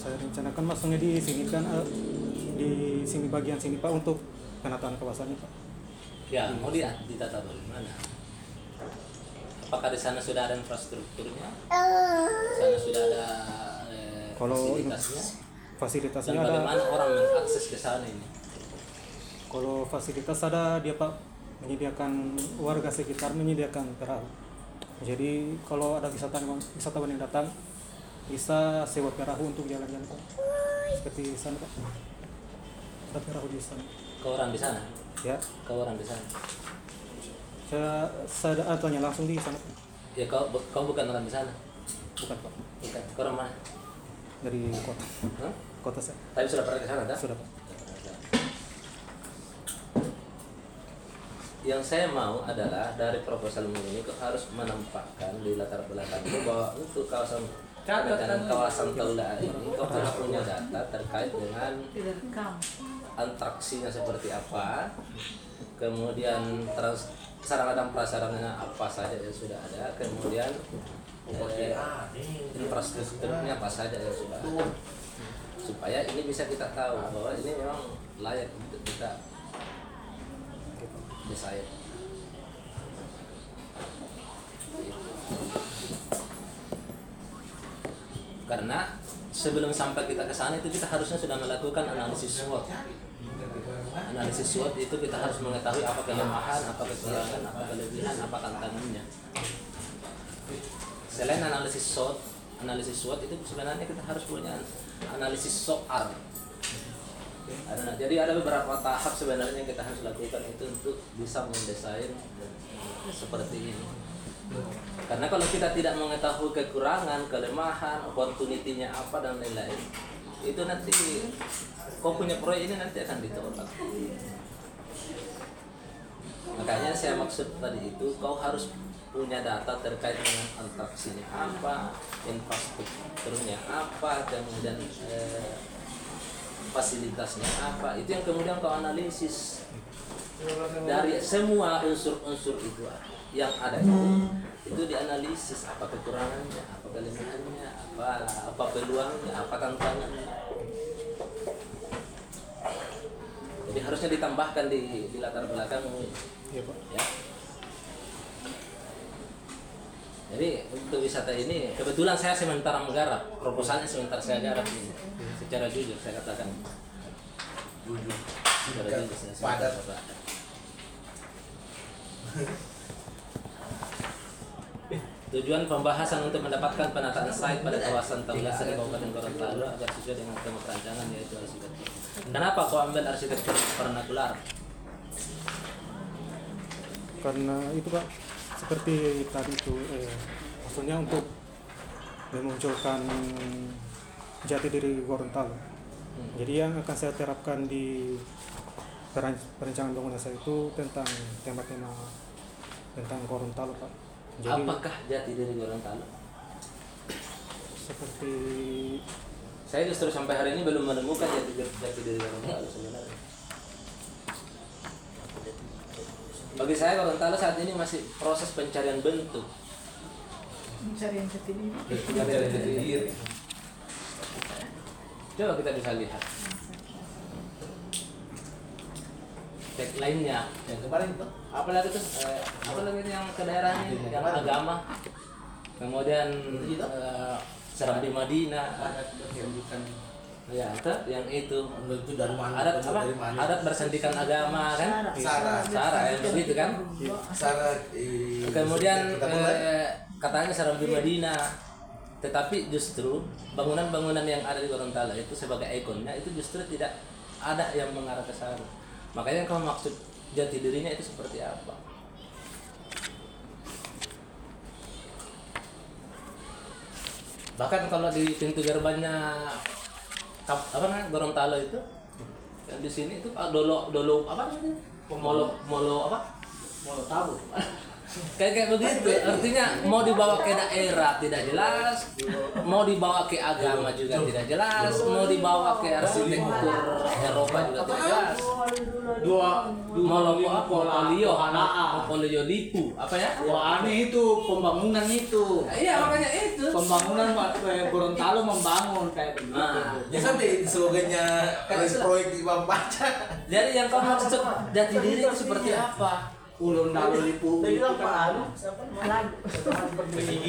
Saya rencanakan masuknya di sini kan, eh, di sini bagian sini pak untuk penataan kawasannya pak. Ya, mau dia ditata bagaimana? Apakah di sana sudah ada infrastrukturnya? Di sana sudah ada eh, Kalau ini- fasilitasnya? Dan Fasilitasnya ada. bagaimana orang mengakses ke sana ini? Kalau fasilitas ada dia Pak menyediakan warga sekitar menyediakan perahu. Jadi kalau ada wisatawan wisatawan yang datang bisa sewa perahu untuk jalan-jalan Pak. Seperti sana Pak. Ada perahu di sana. Kau orang di sana? Ya, Kau orang di sana? saya saya ada- tanya langsung di sana. Ya kau kau bukan orang di sana? Bukan Pak, Bukan. Kau orang mana? dari kota. Hah? Kota saya. Tapi sudah pernah ke sana, tak? Sudah. Yang saya mau adalah dari proposal ini harus menampakkan di latar belakang itu bahwa untuk kawasan perikanan kawasan Taula ini kau harus punya data terkait dengan atraksinya seperti apa, kemudian trans sarana dan prasarana apa saja yang sudah ada, kemudian eh, infrastrukturnya apa saja yang sudah ada, supaya ini bisa kita tahu bahwa ini memang layak untuk kita desain. Karena sebelum sampai kita ke sana itu kita harusnya sudah melakukan analisis SWOT. Analisis SWOT itu kita harus mengetahui apa kelemahan, apa kekurangan, apa kelebihan, apa tantangannya. Selain analisis SWOT, analisis SWOT itu sebenarnya kita harus punya analisis. Ada, jadi ada beberapa tahap sebenarnya yang kita harus lakukan itu untuk bisa mendesain seperti ini. Karena kalau kita tidak mengetahui kekurangan, kelemahan, opportunity-nya apa dan lain-lain, itu nanti kau punya proyek ini nanti akan ditolak. Makanya saya maksud tadi itu kau harus punya data terkait dengan atraksinya apa, infrastrukturnya apa, kemudian eh, fasilitasnya apa. Itu yang kemudian kau analisis dari semua unsur-unsur itu yang ada itu itu dianalisis apa kekurangannya apa kelebihannya apa apa peluangnya apa tantangannya jadi harusnya ditambahkan di, di latar belakang Iya Pak. ya jadi untuk wisata ini kebetulan saya sementara menggarap proposalnya sementara saya garap ini secara jujur saya katakan Jujur. secara jujur saya Padat. Tujuan pembahasan untuk mendapatkan penataan site pada kawasan Taulasa di Kabupaten Gorontalo agar sesuai dengan tema perancangan yaitu arsitektur. Kenapa kau ambil arsitektur vernakular? karena itu pak seperti tadi itu eh, maksudnya untuk memunculkan jati diri Gorontalo jadi yang akan saya terapkan di perencanaan bangunan saya itu tentang tema-tema tentang Gorontalo pak jadi Apakah jati diri Gorontalo? seperti Saya justru sampai hari ini belum menemukan jati jati diri Gorontalo sebenarnya. Bagi saya Gorontalo saat ini masih proses pencarian bentuk. Mencari yang jati diri. Pencarian jati diri. Coba kita bisa lihat. Tagline-nya yang kemarin itu apa lagi tuh? Eh, apa lagi yang ke daerahnya yang agama. Kemudian eh, Serambi Madinah. Ya, itu yang itu. Itu dari mana? Adat apa? Dari mana? Adat bersendikan agama kan? Sarah. Sarah yang begitu kan? Sarah. eh, Kemudian eh, katanya Serambi Madinah. Tetapi justru bangunan-bangunan yang ada di Gorontalo itu sebagai ikonnya itu justru tidak ada yang mengarah ke sana. Makanya kalau maksud jati dirinya itu seperti apa? Bahkan kalau di pintu gerbangnya apa namanya Gorontalo itu yang di sini itu ah, dolo dolo apa namanya? Molo molo apa? Mau tahu. kayak kayak begitu. Artinya mau dibawa ke daerah tidak jelas mau dibawa ke agama juga tidak jelas mau dibawa ke arsitektur Eropa juga tidak jelas. Dua mau dua apa? polio. Polio lipu apa ya? Wah aneh itu pembangunan itu. iya makanya itu. Pembangunan eh, Gorontalo membangun kayak begitu. Nah. Ya sampai slogannya proyek di Bang Paca. jadi yang kau maksud jati diri itu seperti apa Ulun dalu lipu itu kan.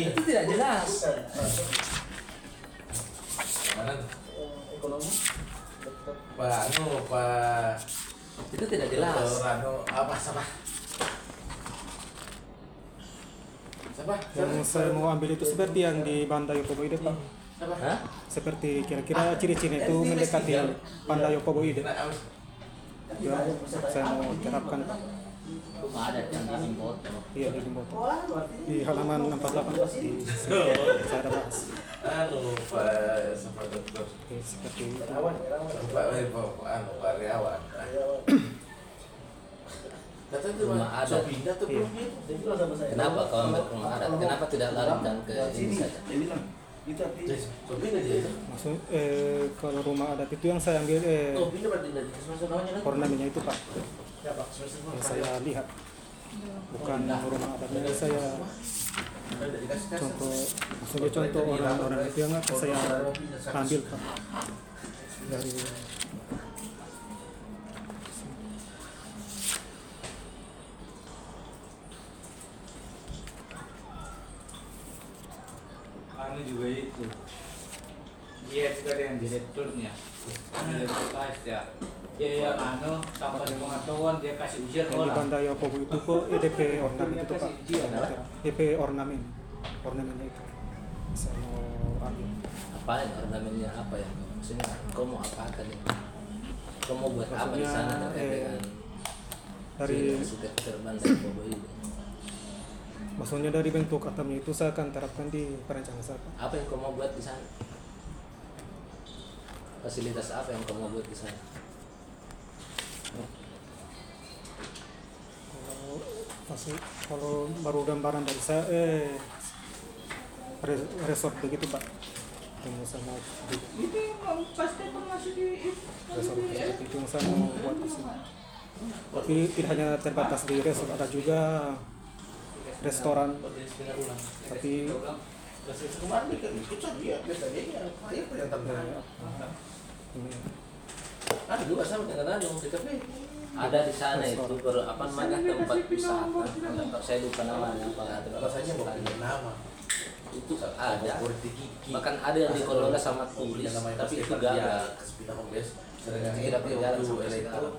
itu tidak jelas Mana tuh? Pak Anu, Pak itu tidak jelas Rano, apa siapa? Siapa? yang saya mau ambil itu seperti yang di Bandai Yokobo itu pak Siapa? Hah? seperti kira-kira ciri-ciri itu mendekati Bandai Yokobo itu yang saya mau terapkan Pak. Iya di Limboto di halaman 48 Pak, di saya ada bahas Anu, Pak seperti itu. Pak eh, Pak Anu, Pak Riawan. Kata itu Rumah adat. pindah tuh belum gitu. kenapa ambil rumah adat kenapa? Tidak larikan ke ini saja dia itu. maksud eh, kalau rumah adat itu yang saya ambil eh, Oh, pindah berarti dari semester namanya lagi. ornamennya itu pak. Ya, yang saya lihat. Bukan rumah adatnya saya dikasih kasih. contoh maksudnya contoh orang-orang itu yang saya ambil pak. Dari anu juga itu. Dia juga dengan direkturnya. Direktur ya. Dia yang anu tanpa ada pengetahuan dia kasih ujian yang di orang Bandai Opobo itu kok EDP ornamen itu pak? EDP ornamen. Ornamennya itu. Saya mau ambil apa yang ornamennya apa ya? Maksudnya kau mau apa ya kau mau buat apa di sana? Terkait eh, dengan dari si arsitektur Bandai Bobo ini maksudnya dari bentuk atapnya itu saya akan terapkan di perencanaan saya apa yang kau mau buat di sana? Fasilitas apa yang kau mau buat di sana? Kalau masih kalau baru gambaran dari saya eh re- resort begitu pak. Yang saya mau di ini pasti masih di resort itu yang saya mau buat di sini. Tapi tidak hanya terbatas di resort ada juga restoran. Tapi ya. Ada juga sama dengan ada yang TKP ada di sana itu ber, apa namanya tempat wisata. Saya lupa namanya apa punya nama. itu ada. bahkan ada yang dikelola sama turis tapi itu gagal itu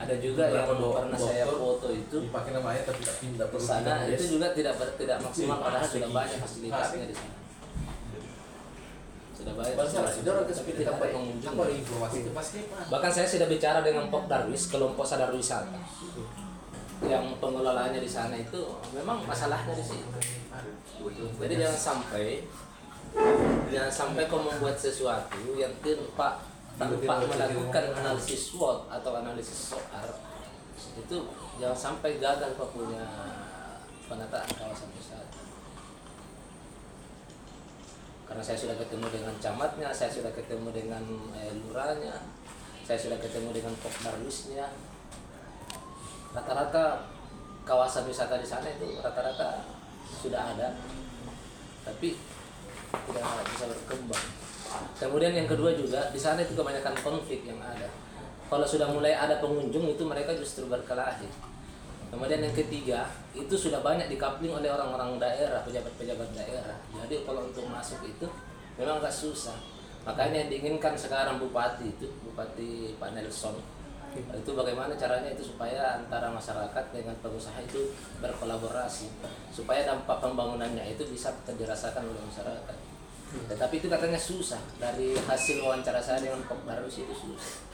ada juga yang Beberapa do- pernah saya foto itu dipakai namanya tapi tak pindah di sana itu juga tidak ber- tidak maksimal padahal sudah banyak fasilitasnya di sana sudah banyak tapi tidak yang pasti mana? Bahkan saya sudah bicara dengan Pok Darwis, kelompok sadar wisata. Yang pengelolaannya di sana itu memang masalahnya di situ. Jadi jangan sampai jangan sampai kau membuat sesuatu yang tanpa tanpa melakukan analisis SWOT atau analisis SOAR itu jangan sampai gagal punya penataan kawasan wisata. Karena saya sudah ketemu dengan camatnya, saya sudah ketemu dengan eh, lurahnya, saya sudah ketemu dengan Pok Darwisnya. Rata-rata kawasan wisata di sana itu rata-rata sudah ada, tapi tidak bisa berkembang. Kemudian yang kedua juga di sana itu kebanyakan konflik yang ada. Kalau sudah mulai ada pengunjung itu mereka justru berkelahi. Kemudian yang ketiga, itu sudah banyak dikapling oleh orang-orang daerah, pejabat-pejabat daerah. Jadi kalau untuk masuk itu memang agak susah. Makanya yang diinginkan sekarang Bupati itu, Bupati Pak Nelson, itu bagaimana caranya itu supaya antara masyarakat dengan pengusaha itu berkolaborasi supaya dampak pembangunannya itu bisa dirasakan oleh masyarakat. Tetapi itu katanya susah. Dari hasil wawancara saya dengan Pok Darwis itu susah.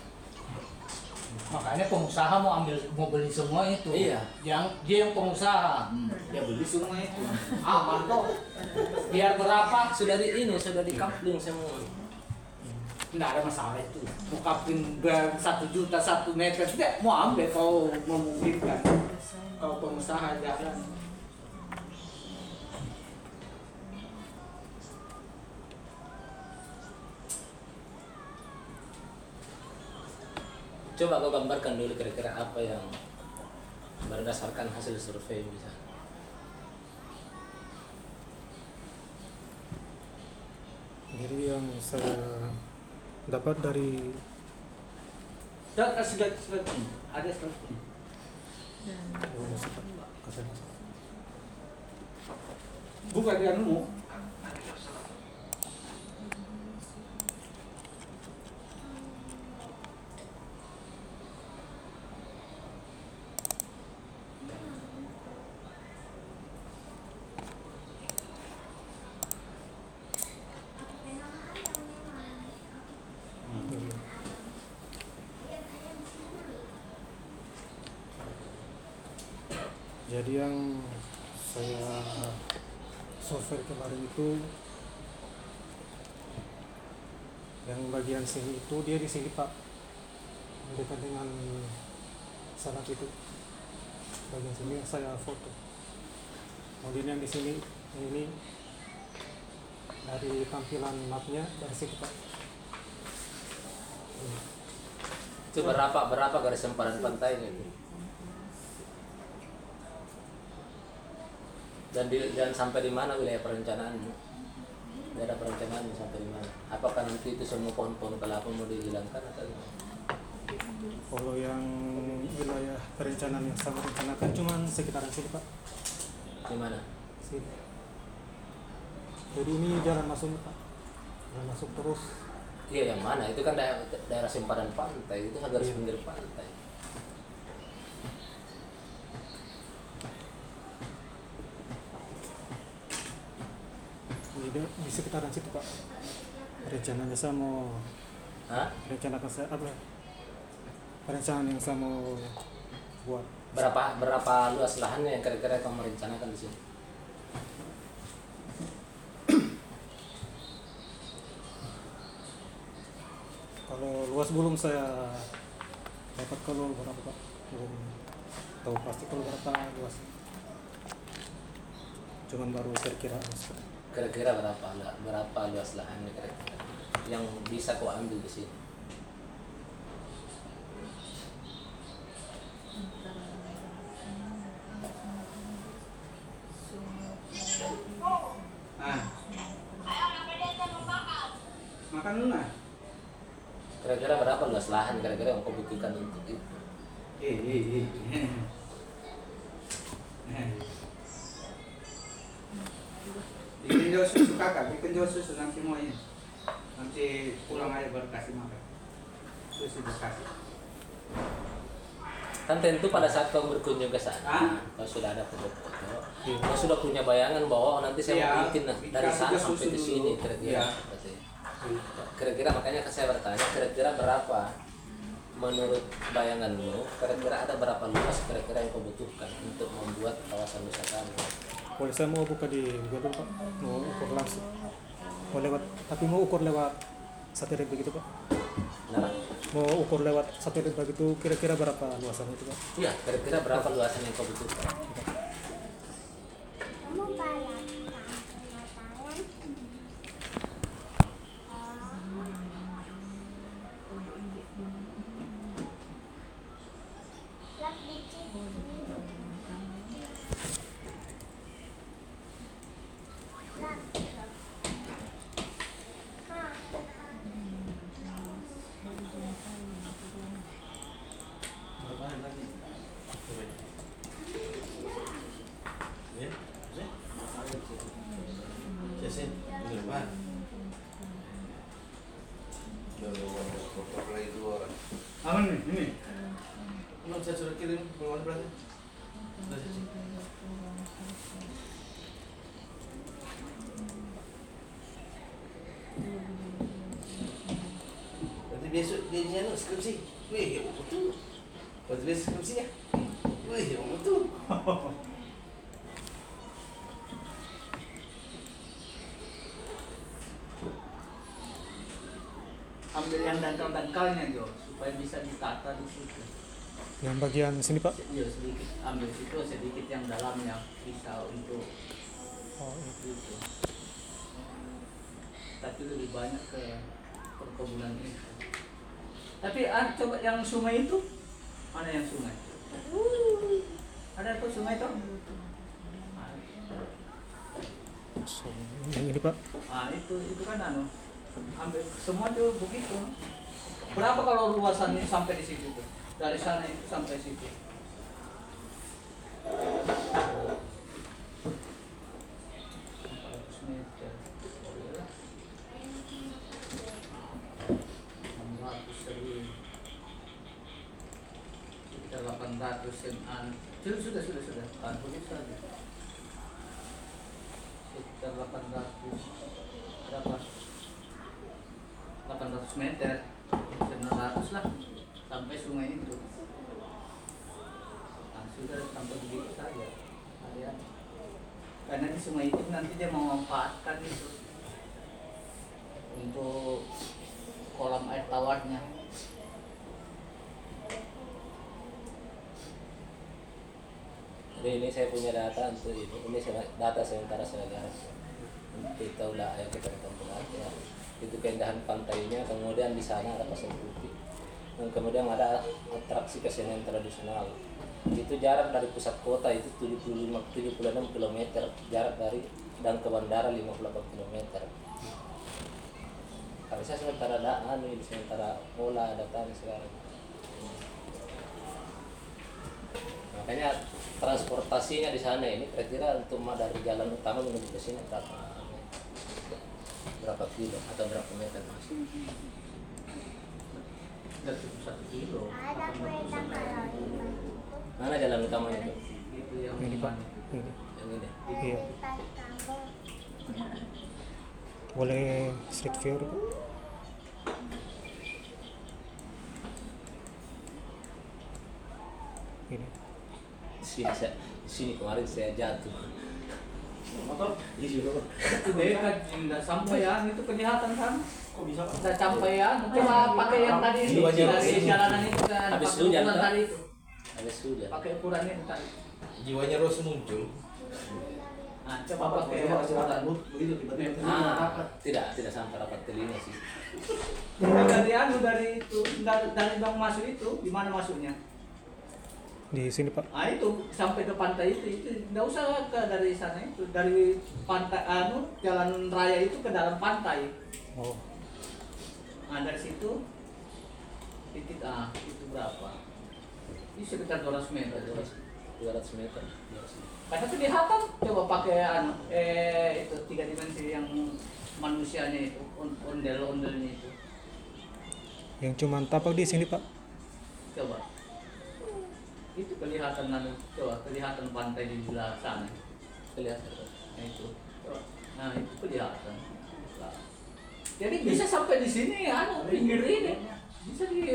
makanya pengusaha mau ambil mau beli semua itu. Iya. yang dia yang pengusaha. Hmm, dia beli semua itu. Aman kok. Biar berapa? Sudah di ini sudah dikapling semua. tidak ada masalah itu. Mau kapling ber satu juta satu meter tidak mau ambil kalau memungkinkan kalau pengusaha jalan Coba kau gambarkan dulu kira-kira apa yang berdasarkan hasil survei misalnya. jadi yang saya dapat dari lihat surat ini ada kasih bukan dia nemu jadi yang saya software kemarin itu. Yang bagian sini itu dia di sini pak. Dekat dengan salak itu. Bagian sini yang saya foto. Kemudian yang di sini ini. Dari tampilan mapnya dari sini pak. Ini. Itu berapa berapa garis sempadan pantainya itu? Dan di, dan sampai di mana wilayah perencanaannya? Tidak ada perencanaan sampai di mana? Apakah nanti itu semua pohon-pohon kelapa mau dihilangkan atau gimana? kalau yang wilayah perencanaan yang saya rencanakan cuman sekitaran sini pak Di mana? sini jadi ini jalan masuknya pak jalan masuk terus Iya yang mana? Itu kan daerah, daerah simpanan pantai, itu garis pinggir pantai. Jadi di sekitaran situ pak. Rencananya saya mau Hah? rencanakan saya apa? Perencanaan yang saya mau buat. Berapa berapa luas lahannya yang kira-kira kamu rencanakan di sini? Kalau luas belum saya dapat kalau berapa pak? Belum tahu pasti kalau berapa luas. Cuman baru perkiraan. Kira-kira berapa berapa luas lahannya kira-kira yang bisa kau ambil di sini? Ah. Makan dulu nah. Kira-kira berapa luas lahan kira-kira yang kau butuhkan untuk itu? Eh, eh, eh. Bikin jauh susu jauh susu nanti semuanya. Nanti pulang aja baru kasih makan. Susu dikasih. Kan tentu pada saat kau berkunjung ke sana, Ah. kau sudah ada foto-foto, kau sudah punya bayangan bahwa oh, nanti saya Iya, mau bikin nah, dari sana sampai ke sini kira-kira. Iya. Kira-kira makanya saya bertanya, kira-kira berapa menurut bayanganmu, kira-kira ada berapa luas kira-kira yang kau butuhkan untuk membuat kawasan wisata? Boleh saya mau buka di Google pak, mau ukur langsung. Lewat, tapi mau ukur lewat satelit begitu pak. Nah, Mau ukur lewat satelit begitu kira-kira berapa luasannya itu pak? iya, kira-kira berapa luasan yang kau butuhkan? Kamu balap tangan. Lap dikit. Lap. Hah. Aman nih, ini. Belum saya suruh kirim belum ada berarti. Sudah saya cek. Berarti besok dia nyano skripsi. Wih, ya betul. Berarti besok skripsinya. Wih, ya betul. Ambil yang dangkal-dangkalnya Jo, supaya bisa ditata di situ. Yang bagian sini pak? Iya sedikit ambil situ sedikit yang dalamnya bisa untuk Oh, iya. itu. Tapi lebih banyak ke perkebunan ini. Tapi ah, coba yang sungai itu mana yang sungai? Ada tuh sungai tuh? So, yang ini pak? Ah itu itu kan anu ambil semua tuh begitu. Berapa kalau luasannya sampai di situ? Dari sana sampai situ. Empat meter. Enam ratus lebih. Sekitar 800 yang an. Sudah sudah sudah sudah. Ah, begitu saja. Sekitar 800 berapa? 800 meter 900 lah sampai sungai itu nah, sudah sampai begitu saja area karena di sungai itu nanti dia memanfaatkan itu untuk kolam air tawarnya Jadi ini saya punya data untuk itu. Ini data sementara. Nanti tahu lah ayo kita ketemu ya. Itu keindahan pantainya, kemudian di sana ada pasir putih. Kemudian ada atraksi kesenian tradisional. Itu jarak dari pusat kota itu 75 76 km, jarak dari dan ke bandara 58 km. Harusnya sementara ada anu ini sementara pola datanya sekarang. makanya transportasinya di sana ini kira-kira untuk dari jalan utama menuju ke sini berapa berapa kilo atau berapa meter mas satu kilo. Ada kereta kalau lima itu. Mana jalan utamanya tuh Itu yang Ini pak. Ini. yang ini Iya. Boleh street view Pak? Ini. di sini saya di sini kemarin saya jatuh motor di sini itu dekat nggak sampean itu kelihatan kan kok bisa nggak sampean coba pakai yang tadi itu Rossi. jalanan itu kan Habis ukuran kan? tadi itu sudah pakai ukurannya tadi Jiwanya Ros muncul. nah coba pakai ukuran ah tidak tidak sampai rapat telinga sih. Dari anu dari itu dari, dari bang masuk itu di mana masuknya? Di sini Pak. ah itu sampai ke pantai itu itu nggak usah ke dari sana itu dari pantai anu jalan raya itu ke dalam pantai. Oh. Nah dari situ titik A itu berapa? Ini sekitar 200 meter. 200 meter 200 meter. Karena kelihatan coba pakai anu eh itu tiga dimensi yang manusianya itu on- ondel-ondelnya itu. Yang cuma tapak di sini Pak. Coba. Itu kelihatan anu coba kelihatan pantai di sebelah sana. kelihatan Nah itu. Coba. Nah itu kelihatan. Nah. Jadi bisa sampai di sini anu pinggir ini. Bisa di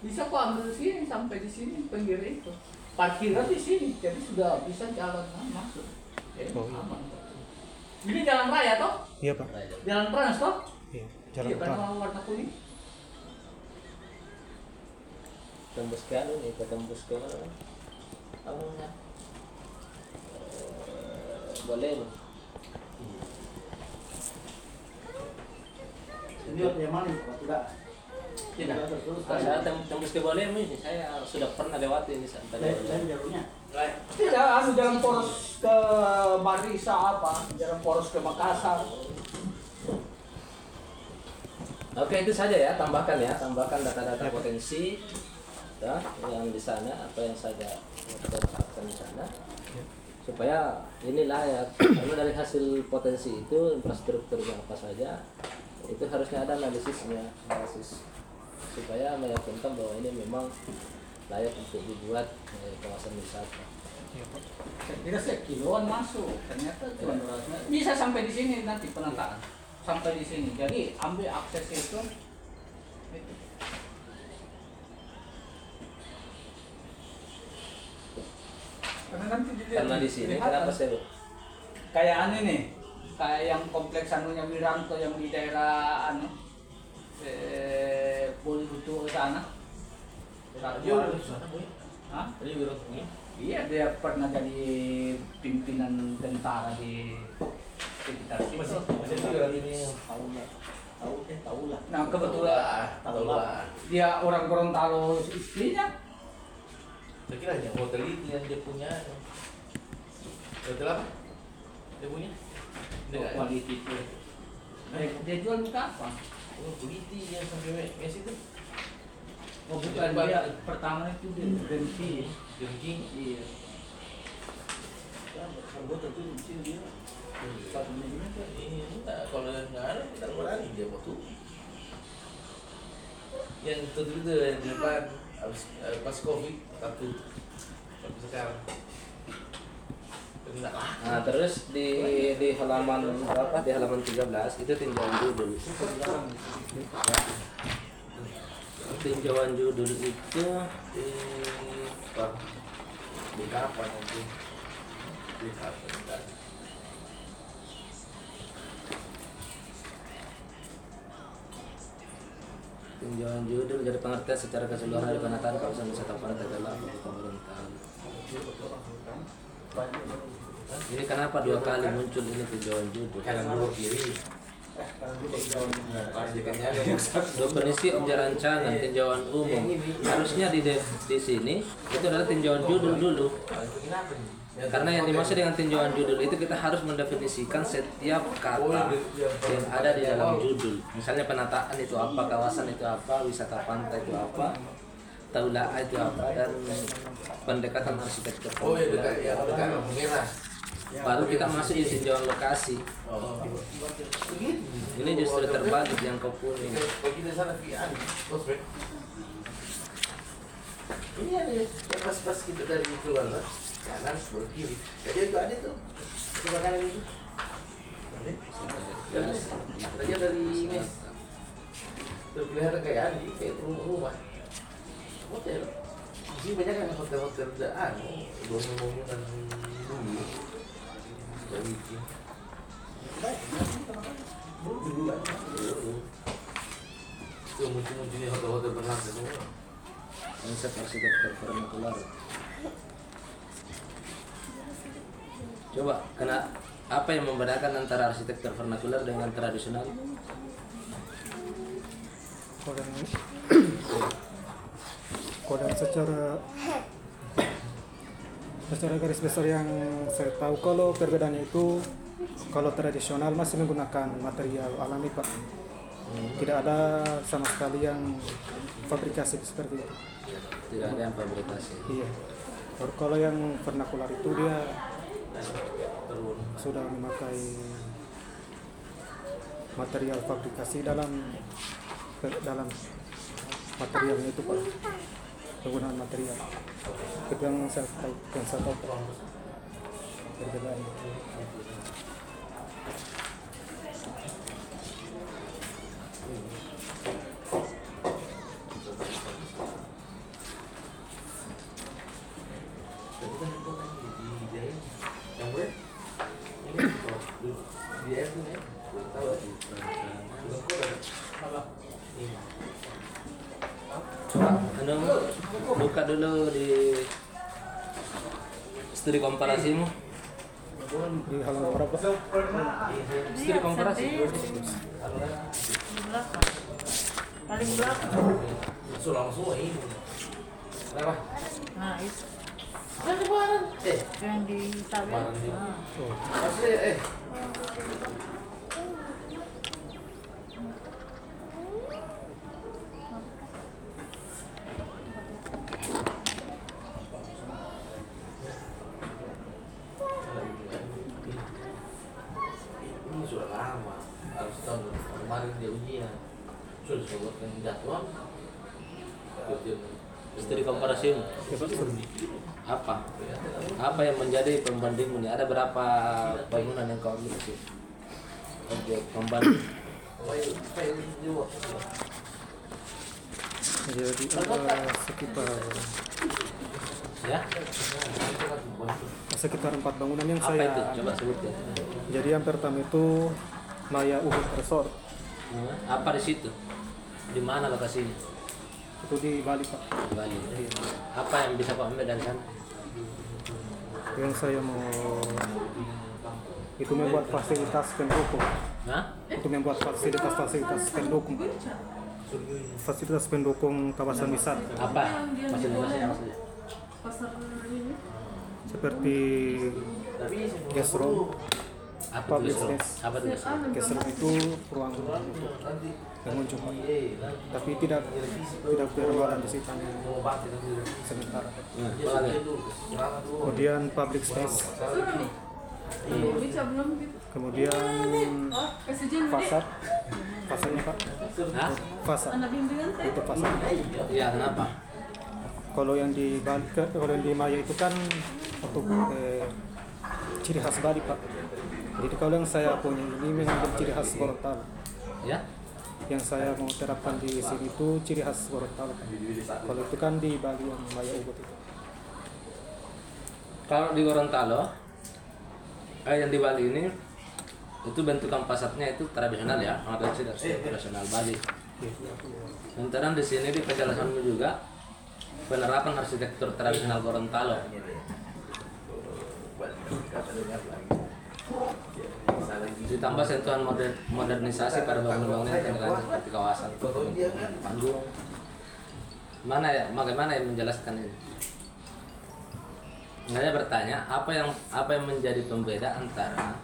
bisa kok ambil sini sampai di sini pinggir itu. Parkiran di sini. Jadi sudah bisa jalan masuk. Jadi Oh, iya. aman. Ini jalan raya toh? Iya Pak. Jalan trans toh? Iya. Jalan Iya kan utama. warna kuning. tembus ke anu nih ke tembus ke mana anunya Eh, boleh loh Ini yang mana Tidak. Tidak. Nah, saya tem- tembus ke boleh ini saya sudah pernah lewati ini sampai lewat. Tidak, anu jalan poros ke Marisa apa? Jalan poros ke Makassar. Oke itu saja ya tambahkan ya tambahkan data-data potensi ya, yang di sana apa yang saja kita dapatkan di sana supaya ini layak karena dari hasil potensi itu infrastrukturnya apa saja itu harusnya ada analisisnya analisis supaya meyakinkan bahwa ini memang layak untuk dibuat eh, kawasan wisata. Saya kira sekiloan masuk, ternyata cuma 200 meter. Bisa sampai di sini nanti penataan. Sampai di sini. Jadi ambil akses itu. itu. Karena nanti Karena di sini kenapa saya kayak anu nih kayak yang kompleks anunya Wiranto yang di daerah anu eh Bulutu sana Dia udah di sana, Boy. Hah? Punya. Iya dia pernah jadi pimpinan tentara di sekitar situ. Masih masih juga ini tahu nggak? Tahu eh tahu lah. Nah kebetulan tahu lah. dia orang Gorontalo istrinya. Saya kira hanya hotel itu yang dia punya. Hotel apa? Dia punya? Dia Quality itu. Eh, dia jual buka apa? Oh, kuliti yang sampai mes itu. Oh bukan dia pertama itu dia berhenti. Dengking. Iya. Ini enggak, kalau yang nggak ada kita berani dia mau tuh. Yang itu yang di depan habis eh, pas covid satu sampai sekarang. Nah, terus di di halaman berapa? Di halaman 13 itu tinjauan judul. Tinjauan judul itu Di? Di kapan nanti? Di kapan? tinjauan judul jadi pengertian secara keseluruhan dari penataan kawasan wisata pantai dalam pemerintahan. Ini kenapa dua kali muncul ini tinjauan judul? Kanan dulu kiri. Definisi objek rancangan tinjauan umum harusnya di di sini itu adalah tinjauan judul dulu. Karena yang dimaksud dengan tinjauan judul itu kita harus mendefinisikan setiap kata yang ada di dalam judul. Misalnya penataan itu apa, kawasan itu apa, wisata pantai itu apa, taulaa itu apa, dan pendekatan arsitektur. Oh ya dekat ya dekat. Baru kita masuk di tinjauan lokasi ini justru terbalik yang kau kuning Bre. Ini ada yang pas-pas kita dari keluar lah. Kanan, baru kiri. Jadi itu ada tuh. Coba kanan itu. Ada. Dari mes. Terpelihara kayak Andi, kayak rumah-rumah. Hotel. Di sini banyak yang hotel-hotel udah anu, bangunan-bangunan dulu. Coba kena apa yang membedakan antara arsitektur vernakular dengan tradisional? Kalau yang secara secara garis besar yang saya tahu kalau perbedaannya itu kalau tradisional masih menggunakan material alami pak. Tidak ada sama sekali yang fabrikasi seperti itu. Tidak ada yang fabrikasi. Iya. Baru kalau yang vernakular itu dia sudah memakai material fabrikasi dalam dalam materialnya itu pak penggunaan material itu yang saya tahu yang saya tahu Pak. perbedaan Tapi kan itu kan di di di yang gue ini oh, di di F tuh ya, gue tahu di bukan kok ada ini coba anu buka dulu di studi komparasimu di halaman berapa studi komparasi. Paling belakang. so langsung ini. Kenapa Nah, itu. Eh yang di tabel. kemarin di asli eh ini sudah lama harus tahun kemarin dia ujian sudah disebutkan jadwal. Studi komparasimu apa? Apa yang menjadi pembandingmu ada berapa bangunan yang kau miliki untuk pembanding jadi ada sekitar ya? Sekitar empat bangunan yang apa saya itu? Coba sebutkan. Jadi yang pertama itu Maya Ubud Resort apa di situ? Di mana lokasinya? Itu di Bali pak. Di Bali. Apa yang bisa kau ambil dari sana? Yang saya mau itu membuat fasilitas pendukung. Hah? itu membuat fasilitas-fasilitas pendukung. Fasilitas pendukung kawasan wisata. Apa? Fasilitasnya maksudnya? Seperti guest room apa space. apa tuh guest room itu ruang pengunjung Pak. tapi tidak tidak berjualan di situ. Lagi kemudian public space. Kemudian fasad. Fasadnya pak? Hah? fasad. Itu fasad. Ya kenapa? Kalau yang di Bali kalau yang di Maya itu kan untuk eh, ciri khas Bali pak jadi kalau yang saya punya ini mengambil ciri khas Gorontalo. Ya? Yang saya mau terapkan di sini itu ciri khas Gorontalo. Kalau itu kan di Bali yang Maya Ubud itu. Kalau di Gorontalo eh, yang di Bali ini itu bentukan fasadnya itu tradisional ya arsitektur tradisional Bali. Sementara di sini di penjelasanmu juga penerapan arsitektur tradisional Gorontalo ditambah sentuhan moder- modernisasi pada bangunan-bangunan yang terlihat seperti kawasan. Panggung mana ya bagaimana yang menjelaskan ini? Saya bertanya apa yang apa yang menjadi pembeda antara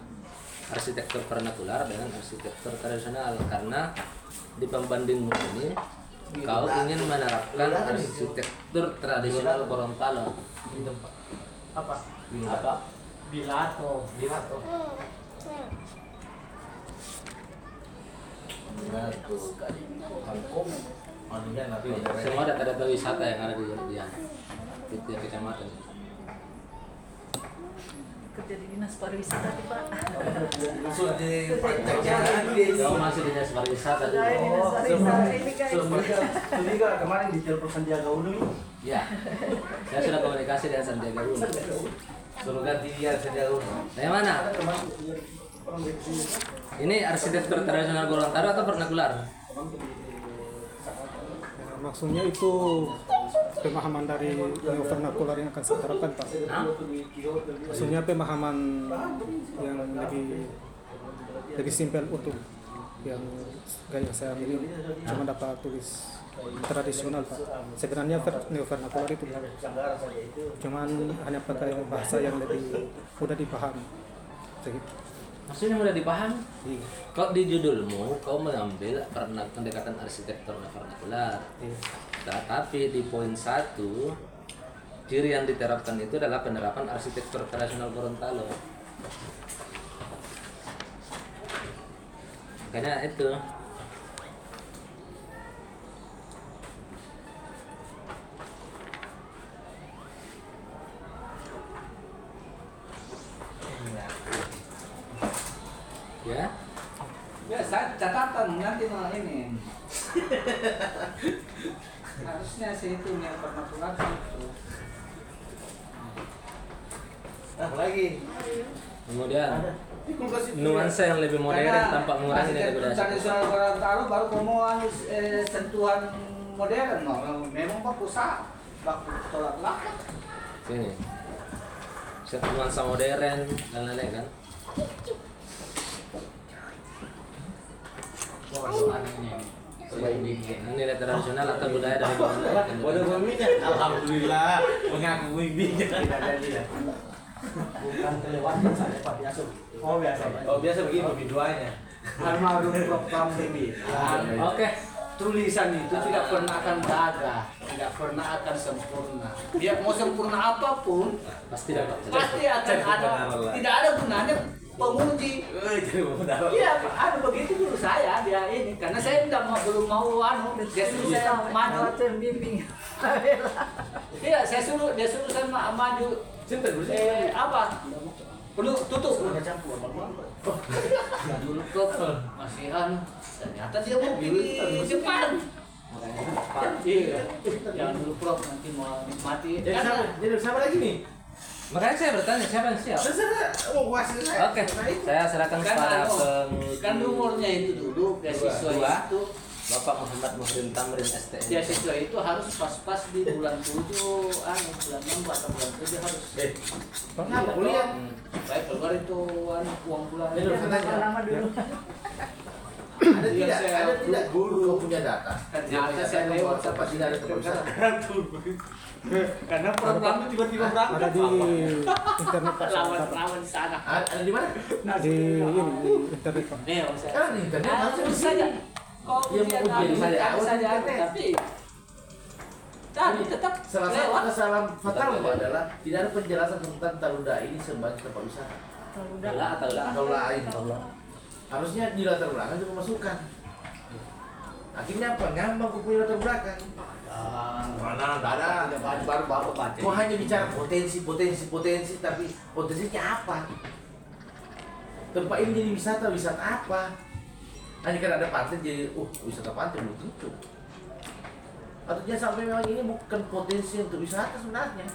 arsitektur vernakular dengan arsitektur tradisional? Karena di pembandingmu ini kau ingin menerapkan arsitektur tradisional Gorontalo. Apa? Apa Bilato. Bilato. Bilato. Kangkung. Nanti. Semua data-data wisata yang ada di di di tiap kecamatan. kerja di dinas pariwisata nih pak Langsung di prakteknya Kau masih di dinas pariwisata Jadi kan kemarin di telepon Sandiaga Uno ini. Ya, saya sudah komunikasi dengan Sandiaga Uno. Suruh ganti dia saja. Dari mana? Ini arsitektur tradisional Gorontalo atau vernakular? Ya, maksudnya itu pemahaman dari vernakular yang akan saya terapkan Pak. Hah? Maksudnya pemahaman yang lebih lebih simpel untuk yang gaya saya ini cuma dapat tulis tradisional Pak. Sebenarnya vernakular itu cuman hanya pakai bahasa yang lebih mudah dipahami. Begitu. Maksudnya mudah dipahami. Iya. Kok di judulmu kau mengambil pendekatan arsitektur vernakular. Iya. Nah, tapi di poin satu ciri yang diterapkan itu adalah penerapan arsitektur tradisional Gorontalo. Makanya itu ya Ya, saya nanti malah ini. Harusnya sih itu yang pernah pulang itu. Nah, lagi. kemudian itu. nuansa yang lebih modern tanpa mengurangi nilai budaya tradisional Gorontalo baru kamu anu eh, sentuhan modern no. Memang baku sah, baku tolak belakang. sini Set nuansa modern dan lain-lain kan Coba ini. nilai tradisional atau budaya dari Bodoh maminya. Alhamdulillah mengakui binya. Bukan kelewatan saya Pak biasa. Oh biasa. Oh biasa begini biduanya. Almarhum Prof. Ramli oke tulisan itu tidak pernah akan gagah, tidak pernah akan sempurna. Dia mau sempurna apa pun, pasti dapat pasti akan ada, tidak ada gunanya penguji. Eh. Iya, ada begitu dulu saya dia ini karena saya tidak mau belum mau anu dia suruh saya maju. bimbing Iya, saya suruh dia suruh saya ma- maju. Cinta dulu sih. Eh apa? Perlu tutup. Ya dulu kok masih anu. Ternyata dia mau di Jepang. Iya, yang dulu Prof nanti mau mati. Jadi Karena sama, jadi sama lagi nih. Makanya saya bertanya siapa yang siap Terserah mau kuasa saya. oke saya serahkan kan kepada anu, penguji kan umurnya itu dulu beasiswa Dua. itu Bapak Muhammad Muhrin Tamrin STM beasiswa itu harus pas-pas di bulan 7 anu bulan 6 atau bulan 7 harus Eh, Iya, kuliah. Hmm. saya keluar itu anu, uang bulan Ini aja. lama dulu Ada Iya, tidak? saya Ada tidak guru. punya data? Ternyata saya lewat apa tidak ada tempat wisata? Karena program itu tiba-tiba berangkat Ada di internet Pak. saya dapat. lawan-lawan di sana Ada di mana? Di ini di internet Pak. nih saya Sekarang di internet Ah, langsung saja Dia ujian mau saja, saja tapi tapi tetap Salah satu kesalahan fatal adalah tidak ada penjelasan tentang Taruda ini sebagai tempat wisata. Lah atau lah Atau lain. Harusnya di latar belakang juga masukkan. Akhirnya apa? Ngambang kau punya latar belakang. Mana? Tidak ada. baru baru baru baca Kau hanya bicara potensi, potensi, potensi, tapi potensinya apa? Tempat ini jadi wisata, wisata apa? Hanya karena ada pantai jadi, uh, wisata pantai belum tentu. Artinya sampai memang ini bukan potensi untuk wisata sebenarnya.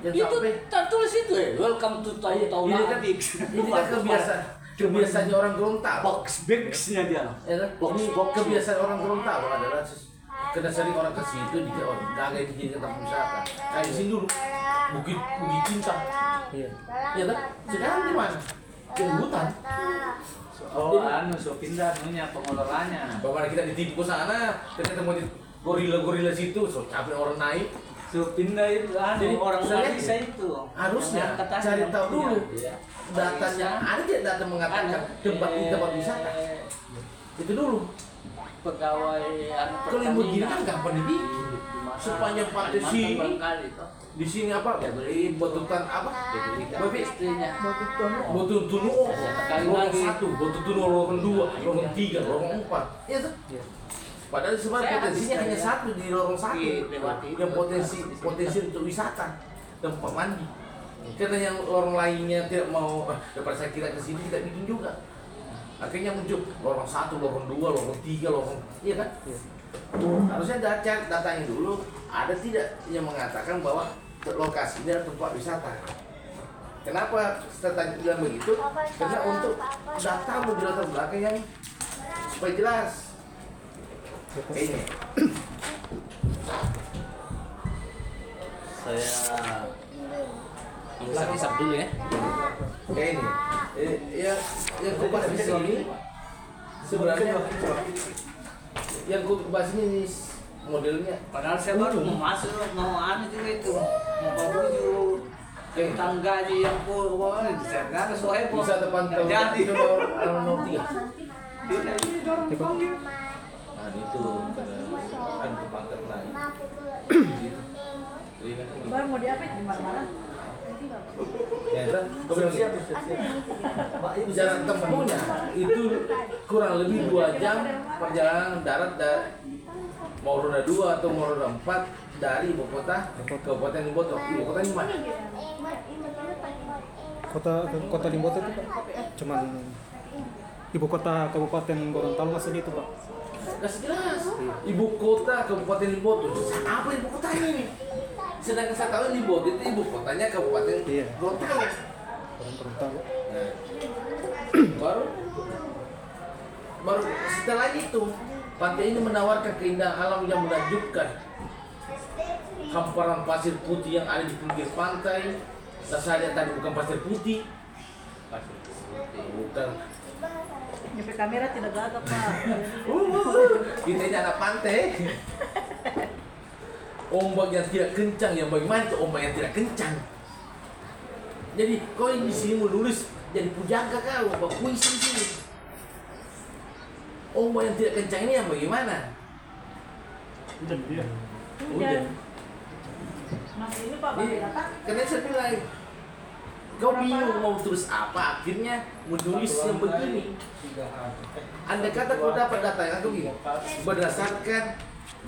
Yang itu sampai tak tulis itu ya welcome to tahu tahu ini kan, ini kan kebiasaan kebiasaannya orang Gorontalo. box boxnya dia Ya kan? Ini kebiasaan orang Gorontalo adalah kena sering orang ke situ di orang kagak dijadikan tempat wisata. Kayak di sini dulu bukit bukit cinta. Iya. Ya kan? Sekarang di mana? Ke hutan. oh anu so pindah anunya pengelolanya Bagaimana kita ditipu sana, kita ketemu di gorila-gorila situ, so capek orang naik. So pindah itu anu Jadi, orang saya- Malaysia itu. Harusnya cari tahu dulu. Iya. datanya ada tidak? Data mengatakan tempat ini eh, tempat wisata. Itu dulu. Pegawai anu Kalau yang begini kan gampang dibikin. Sepanjang pantai Kalimantan sini, di sini apa? Eh, Botutan apa? Babi Istrinya. Botol tunu, Sekali lorong satu, botol tunu lorong dua, lorong tiga, lorong empat. Iya tuh. Padahal sebenarnya potensinya hanya ya. satu di lorong satu Iya, lewati yang potensi potensi untuk wisata tempat mandi. Karena yang lorong lainnya tidak mau "Ah, daripada saya kira ke sini tidak bikin juga. Akhirnya muncul lorong satu, lorong dua, lorong tiga, lorong iya kan? Harusnya data datanya dulu ada tidak yang mengatakan bahwa lokasi ini adalah tempat wisata. Kenapa saya tanya bilang begitu? Karena untuk datamu di latar belakang yang supaya jelas. Kayak ini. Saya menghisap-hisap dulu ya. Kayak ini. Eh, yang kupas di sini sebenarnya yang kupas ini modelnya Padahal saya baru mau masuk mau anu juga itu mau baju yang tangga aja yang purwo saya nggak ada soalnya bisa depan Nggak jadi orang tiga. Tidak, ini dorong. Nah itu kan kebangkang lain. Baru mau diapit di mana-mana. Ya? Kau bilang siap, Jarak tempuhnya itu kurang lebih dua jam perjalanan darat dari mau roda dua atau mau roda empat dari ibu kota ke kabupaten Limboto. Ibu kota ini mana? Kota kota Limboto itu Pak cuman ibu kota Kabupaten Gorontalo masih itu Pak. Gak jelas. Ibu kota Kabupaten Limboto. Apa ibu kotanya ini? Sedangkan saya tahu Limboto itu ibu kotanya Kabupaten Iya. Gorontalo. Gorontalo. Nah, baru baru setelah itu pantai ini menawarkan keindahan alam yang menakjubkan hamparan pasir putih yang ada di pinggir pantai lihat tadi bukan pasir putih bukan Nyampe kamera tidak gagap pak. kita ini anak pantai. Ombak yang tidak kencang yang bagaimana itu ombak yang tidak kencang? Jadi kau yang di sini menulis jadi pujangga kau ombak puisi di sini. Ombak yang tidak kencang ini yang bagaimana? Hujan. Mas ini pak Ini, Bapak karena saya bilang kau bingung mau tulis apa akhirnya? Menulis yang begini Andai kata kau dapat data yang aku begini berdasarkan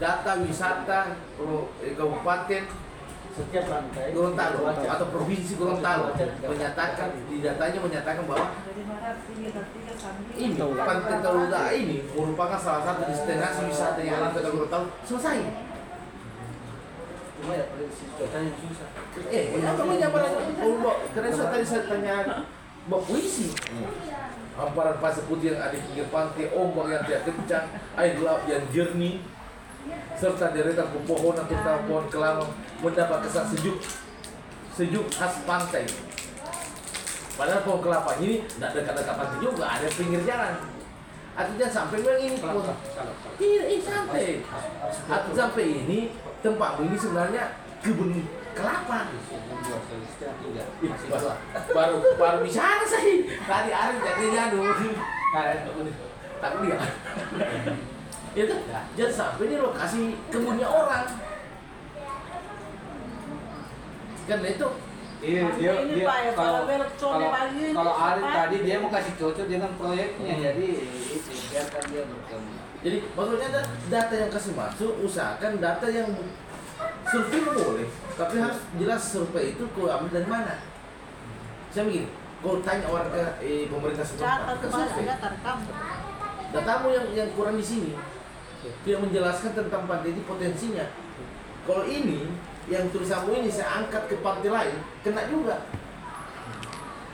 data wisata eh, kabupaten Setiap lantai. Gorontalo atau provinsi Gorontalo menyatakan di datanya menyatakan bahwa ini pantai Taruda ini merupakan salah satu destinasi wisata yang ada di Gorontalo selesai. Cuma ya susah. Eh, kenapa nyamper Oh, karena saya tadi saya tanya Mbak puisi. Hamparan pasir putih yang ada di pinggir pantai, ombak yang tidak kencang, air laut yang jernih, serta deretan pepohonan terutama pohon kelapa mendapat kesan sejuk, sejuk khas pantai. Padahal pohon kelapa ini tidak dekat-dekat pantai juga, ada pinggir jalan. Artinya sampai bilang ini pohon, ini santai. Artinya sampai ini tempat ini sebenarnya kebun kelapa. Ih, baru, baru baru bicara saya tadi Arif jadi anu tapi dia. Itu jangan sampai di lokasi kebunnya orang. Karena itu. Iya, dia, ya, kalau kalau Arif tadi dia mau kasih cocok dengan proyeknya, jadi itu biarkan dia berkembang. jadi maksudnya ada data yang kasih masuk usahakan data yang survei boleh. Tapi harus jelas survei itu kau ambil dari mana? Saya begini kau tanya warga eh, pemerintah setempat ke survei. datamu yang yang kurang di sini tidak menjelaskan tentang pantai ini potensinya. Kalau ini yang tulisanmu ini saya angkat ke pantai lain kena juga.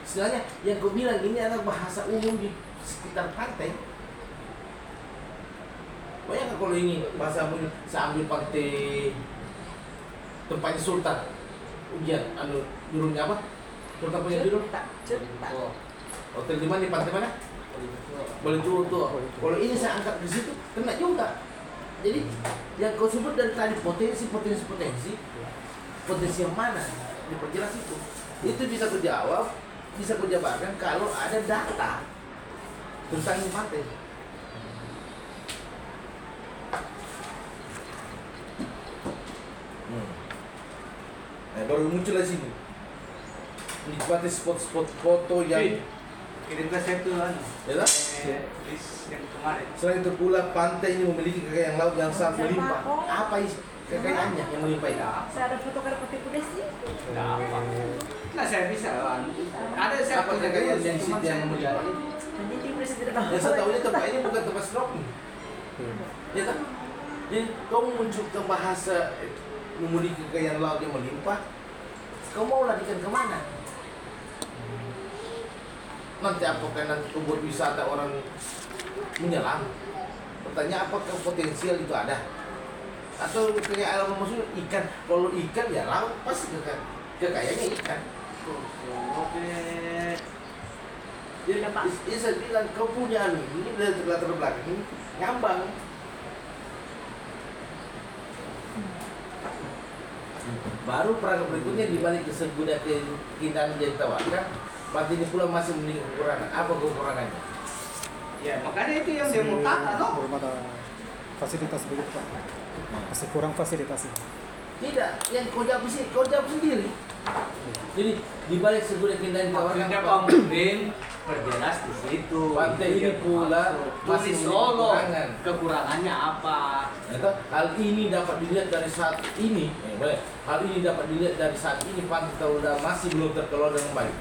Istilahnya yang kau bilang ini adalah bahasa umum di sekitar pantai. Banyak kalau ini bahasa umum saya ambil pantai tempatnya Sultan. Ujian anu judulnya apa? Sultan punya judul? Cetak, cetak. hotel di mana di pantai mana? Boleh tuh. Tuh kalau ini saya angkat di situ kena juga. Jadi yang kau sebut dari tadi potensi potensi potensi. Potensi yang mana? Diperjelas itu. Itu bisa kujawab bisa kujabarkan kalau ada data tentang ini Nah, baru muncul di sini. Nikmati spot-spot foto yang kirim ke saya tuh anu ya tak? eh, yang kemarin Selain itu pula pantai ini memiliki kekayaan laut yang sangat melimpah. Apa isi kekayaannya yang melimpah ini? Saya ada foto karena putih putih sih. Nggak apa nah saya bisa anu. ada saya Apa kekayaan yang situ yang melimpah? Menjadi presiden Yang saya tahu ini tempat ini bukan tempat snorkeling. Ya tak? Jadi kau munculkan bahasa memiliki kekayaan laut yang melimpah. Kau mau larikan ke mana? Nanti apakah nanti kau buat wisata orang menyelam? Pertanyaan apakah potensial itu ada? Atau kayak alam maksud ikan? Kalau ikan ya laut pasti kekayaan kekayaannya ikan. oke Jadi ya saya bilang kau punya anu ini dari latar belakang ini ngambang. Baru perang berikutnya dibalik keseguda keindahan menjadi tawakan, mati ini pula masih memiliki kekurangan. Apa kekurangannya? ya makanya itu yang dia mau tata no belum ada fasilitas begitu pak masih kurang fasilitasnya Tidak, yang kau jawab sih, kau jawab sendiri. Jadi dibalik seguda keindahan Maksudnya tawakan, Pak Mudin perjelas di situ. Pantai ini Iya, pula masuk. masih solo. kekurangan. Kekurangannya apa? Hal ini dapat dilihat dari saat ini, eh, boleh. Hal ini dapat dilihat dari saat ini pantai Tauda masih belum terkelola dengan baik.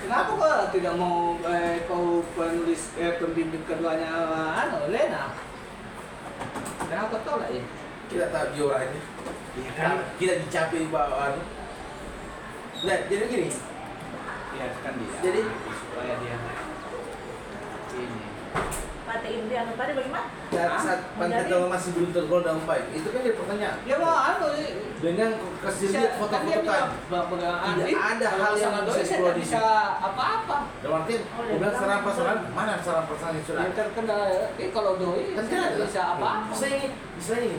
Kenapa kau tidak mau eh, kau penulis eh, pembimbing keduanya anu Lena? Kenapa kau tolak ya? Kita tahu dia orangnya. Iya Kita, kita dicapai bawaan. Nah, jadi gini, biarkan dia. Jadi- supaya dia ini. Pantai anu tadi bagaimana? dari saat pantai masih belum dengan baik, itu kan jadi pertanyaan. Ya mau anu Dengan kasih lihat foto-foto tadi, Tidak ada hal yang bisa bisa keluar di bisa apa-apa. dalam artian, dia bilang serampas-serampas, mana serampas-serampas yang sudah Ya terkena eh, kalau doi kan tidak bisa apa. Misalnya ini,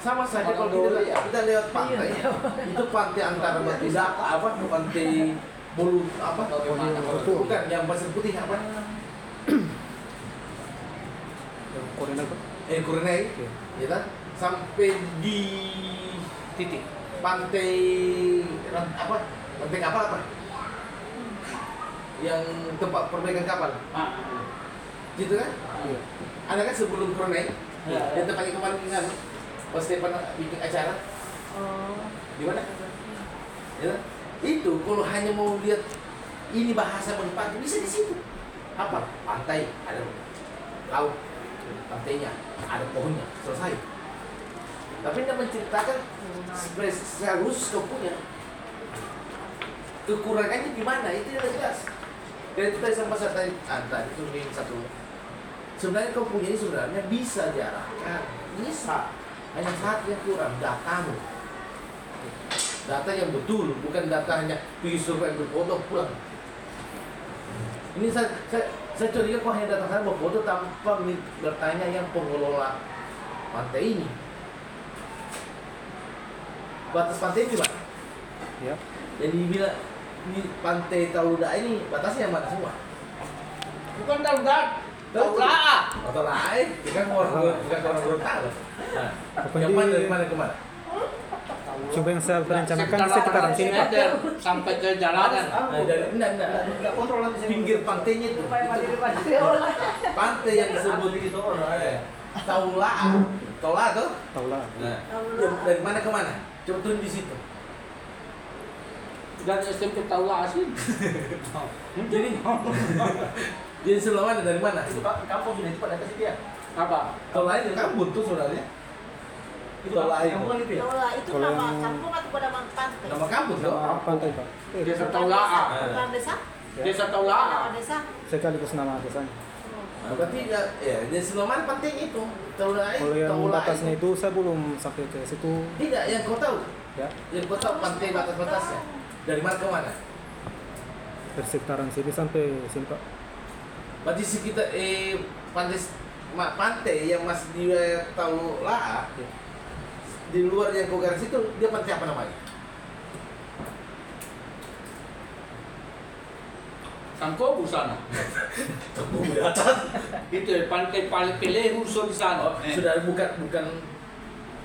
sama saja Kalau kita, ya. kita lewat pantai, itu pantai antara batu apa, pantai bulu, apa, kalau bukan, yang pasir putih apa, yang eh Kurenai, Oke. ya kan? sampai di titik. Pantai apa, pantai kapal apa, yang tempat perbaikan kapal, ah, gitu kan? iya. Ada kan sebelum Kurenai, Ya, yang tempatnya kemarin kan, pas Stefan bikin acara, Oh. di mana? Ya, itu kalau hanya mau lihat ini bahasa menempati bisa di situ. Apa? Pantai ada laut, pantainya ada pohonnya selesai. Tapi tidak menceritakan seharus kau punya kekurangannya di mana itu tidak jelas. Dan itu tadi sama saya tadi, ah, tadi itu ini satu. Sebenarnya kau punya ini sebenarnya bisa diarahkan, bisa. Hanya satu yang kurang datamu data yang betul, bukan data hanya pergi survei berfoto pulang. Ini saya, saya, saya curiga kok hanya datang sana berfoto tanpa bertanya yang pengelola pantai ini. Batas pantai di mana? ya Jadi bila di pantai Tauda ini batasnya yang mana semua? bukan daulat, daulah. Atau lain? Bukan orang bukan orang Gorontalo. Nah, yang mana dari mana ke mana? Coba yang saya rencanakan di sekitaran sini pak sampai ke jalanan. Nah, dari enggak, enggak, enggak kontrol nanti pinggir pantainya itu. pantai yang disebut itu eh, Taula, Taula tuh. tahu lah Nah, dari mana ke mana? Coba turun di situ. Dan SMP daulah sih. Jadi, jadi Sulawesi ada dari mana? Kampung sudah itu pada kasih dia. Apa? Taula itu kampung tuh sebenarnya. Itu Taula itu. Kampung itu ya. Itu Kalau nama yang- kampung atau pada pantai? Nama kampung tuh. nama pantai pak eh, Desa Bukan daulah. desa, Bukan desa? Desa Nama daulah. desa? sekaligus nama desanya Nah, berarti ya, ya jadi Sulawesi pantai itu. Taula itu. kalau yang Taula batasnya itu. saya belum sampai ke situ Tidak, yang kau tahu. ya Yang kau tahu pantai batas-batasnya. Dari mana ke mana? dari sekitaran sini sampai sini pak Berarti sekitar eh pantai ma- pantai yang masih di wilayah Taula di luar yang kau garis itu dia pantai apa namanya? Sangkobu sana. Tembung di atas. Itu ya, pantai paling pilih rusuh di sana. Oh, sudah bukan bukan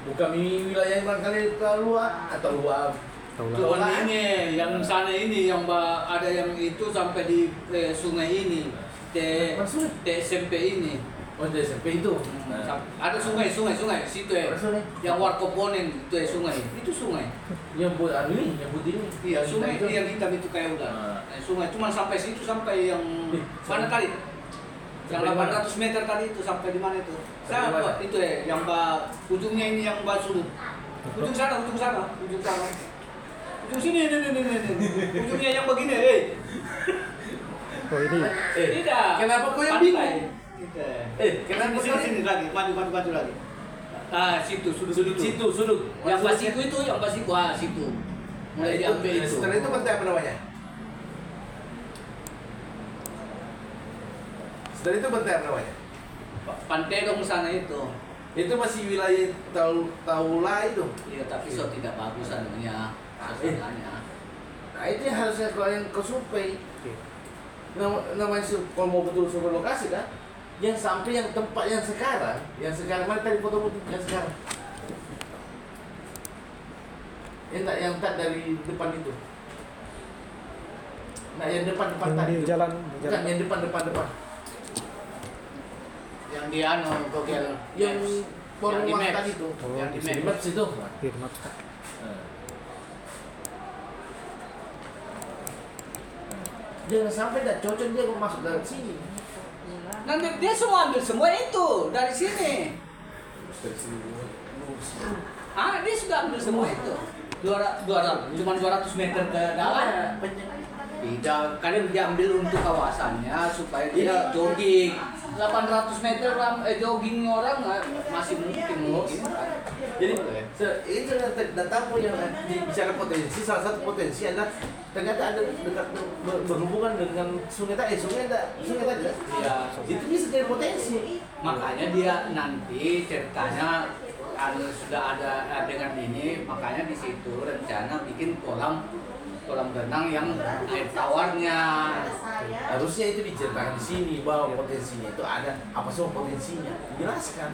bukan wilayah yang barangkali Taula atau luar. Cuman ini yang sana ini yang ada yang itu sampai di eh, sungai ini. T SMP ini. Oh, di SMP itu. Sam- Ada sungai, sungai, sungai. Situ ya. Apa sungai? Yang warkoponen itu ya sungai. Itu sungai. Yang buat anu ini, yang putih ini. Iya, Yang sungai itu yang hitam itu kayak udah. Ah. Eh, sungai cuma sampai situ sampai yang Ih, mana kali? Yang Sampai mana? 800 meter tadi itu sampai di mana itu? Sampai Saya? Pak, itu ya yang ba ujungnya ini yang basuh. Ujung sana, ujung sana, ujung sana. Ujung sini, ini, ini, ini, ini. Ujungnya yang begini, eh. Oh ini Eh, Tidak. kenapa kau yang bingung? Eh, kenapa sini, kau sini, sini lagi, maju, maju, maju lagi. Ah, situ, sudut, Sudut itu. situ, sudut. Yang basiku itu, yang basiku, ah, situ. Mulai diambil itu. Setelah itu pantai apa namanya? Setelah itu pantai apa namanya? Pantai dong sana itu. Itu masih wilayah tahu Taula itu. Iya, tapi so tidak bagus anunya. Suasananya. Nah itu harusnya kau yang kau survei. Nama, namanya kalau mau betul survei lokasi kan, yang sampai yang tempat yang sekarang, yang sekarang mana tadi foto foto yang sekarang? Yang tak yang tak dari depan itu. Nah yang depan depan yang tadi. di itu. jalan Bukan jalan. yang depan depan depan. Yang di anu, Google. Yang forum Maps. tadi itu. Oh, yang di Maps. Itu. Di Maps. Jangan sampai dah cocok dia masuk dari sini. Nanti dia semua ambil semua itu dari sini. Ah, dia sudah ambil semua itu. Dua dua cuma 200 meter ke dalam. Tidak, kalian dia ambil untuk kawasannya supaya dia jogging. 800 meter ram, eh, jogging orang eh, masih mungkin mungkin. Jadi tahu yang di- bicara potensi salah satu potensi adalah ternyata ada dekat ber- berhubungan dengan sungai tadi, eh, sungai tak sungai tadi. Iya. Itu bisa jadi potensi. Makanya dia nanti ceritanya anu sudah ada eh, dengan ini, makanya di situ rencana bikin kolam kolam renang yang air tawarnya. Harusnya itu diceritakan di sini bahwa potensinya itu ada apa semua potensinya dijelaskan.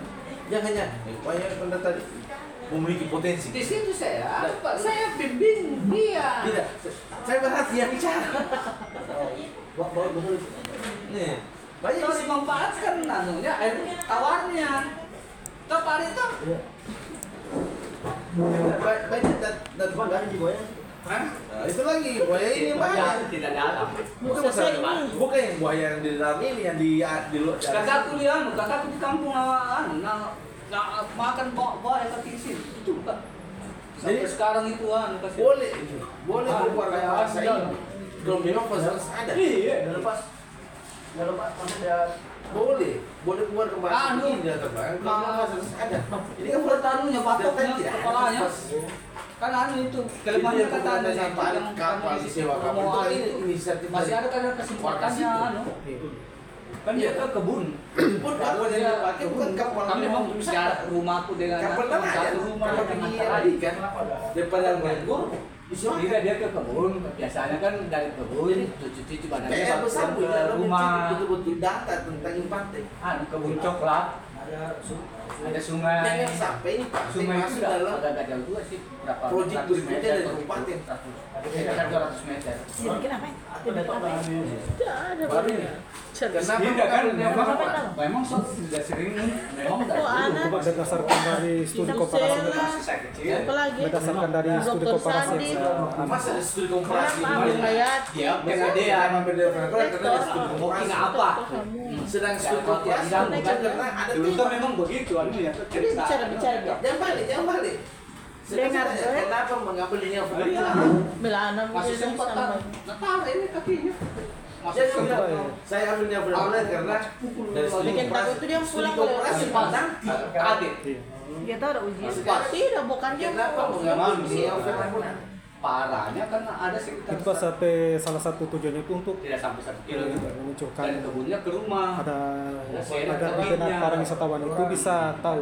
Jangan hanya eh, banyak pada tadi memiliki potensi. Di situ saya, Pak, saya bimbing dia. Tidak, saya berhati yang bicara. Nih, banyak Terus sih. memanfaatkan anunya air tawarnya. Pak itu? Ba- Banyak dan dan banyak buaya. Hah? Nah, itu lagi buaya ini banyak. Tidak dalam. Bukan masalah bukan yang buaya yang di dalam ini yang di di luar. Kakakku lihat, kakakku di kampung ah, anu, nah, nah, makan kaki sini. Itu Pak. Sampai Jadi- sekarang itu anu kasih. boleh ini, boleh Ah, keluar kayak bahasa ada. ini. Kalau memang fasilitas ada. Iya. Udah lepas. Udah lepas maksudnya boleh, boleh keluar ke bahasa Anu. ini dia terbang. Kalau ada. Ini kan buat anunya patoknya ada kepalanya. Kan anu itu Kelemahannya kata kata anu sampai kapal disewa kapal. itu kan ini inisiatif masih ada kan kesempatannya anu. Kan dia ke kebun. Pun kapal yang Dia dipakai bukan kapal Kami memang jarak rumahku dengan kapal mana satu rumah kapal Adi kan? Daripada nganggur Jadi dia ke kebun, biasanya kan dari kebun, cuci-cuci badannya baru besar ke rumah. betul-betul data tentang impante Ah, kebun coklat, ada su- ada sungai. jangan sampai ini pak sungai itu dalam agak jauh juga sih berapa Proyek 100 berikutnya dari 100, kabupaten. 100, sekitar 200 meter Dia bikin apa? Dia bikin apa? Tidak ada. baru Cerdas. kenapa tidak kan? Memang sudah sering memang berdasarkan dari studi komparasi kecil. Apalagi? berdasarkan dari studi komparasi saya masa ada studi komparasi hayat? dia karena dia ambil dari karena ada studi komparasi apa? Sedang Ya, studi komparasi karena ada dulu kan memang begitu anu ya dia. jangan balik jangan balik Dengar, Sekarang saya eh? kenapa mengambil ini yang Iya. Belana masih sempat kan Natal ini kakinya masih Saya sempat bilang, ya. saya ambil yang benar karena dari Bikin takut tuh dia pulang oleh- padang kaget Iya. Dia tahu ada ujian. Tidak, bukan dia. kenapa mengambil ini yang benar parahnya karena ada sekitar itu pas sampai salah satu tujuannya itu untuk tidak sampai satu kilo. Juga menunjukkan dari kebunnya ke rumah. ada Daerah agar para wisatawan itu bisa tahu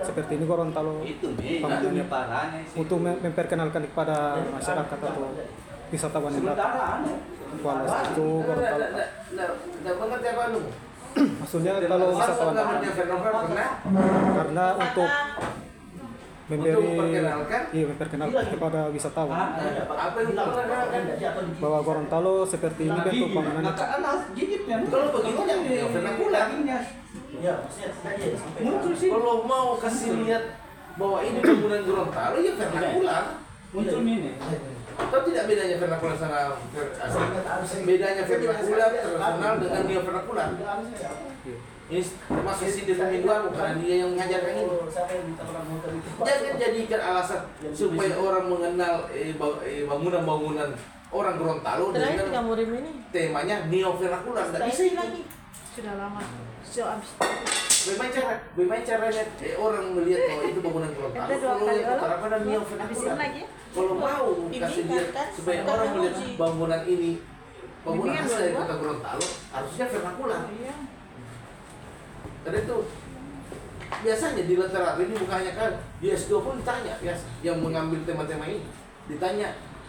seperti ini Gorontalo itu nih itu parahnya sih. Untuk mem- memperkenalkan kepada masyarakat atau wisatawan yang datang. sementara anu Kuala itu Gorontalo maksudnya kalau wisatawan karena untuk memberi memperkenalkan iya memperkenalkan kepada wisatawan diperkenalkan. bahwa Gorontalo seperti ini bentuk bangunannya Kalau begitu ya yang vernakular. Ya, ya Muncul sih. Kalau mau kasih lihat bahwa ini bangunan Gorontalo ya vernakular. muncul ini. Tahu tidak bedanya vernakular sama? Bedanya vernakular tradisional dengan neo vernakular. Ini termasuk si Dirman Mingguan bukan dia yang mengajarkan ini. Jangan jadikan alasan supaya orang mengenal eh, eh, bangunan-bangunan orang Gorontalo Terakhir dengan temanya neo vernakular. Tidak bisa ini lagi. Sudah lama. So abis. Bagaimana cara, bagaimana caranya eh, orang melihat bahwa itu bangunan Gorontalo? Dua Kalau yang utara lagi. Kalau mau kasih lihat kan? supaya Bukan orang melihat bangunan ini bangunan Bimbingan asli kota Gorontalo harusnya vernakular. Tadi itu biasanya di latar ini bukan hanya kan di S2 pun ditanya biasa yang mengambil tema-tema ini ditanya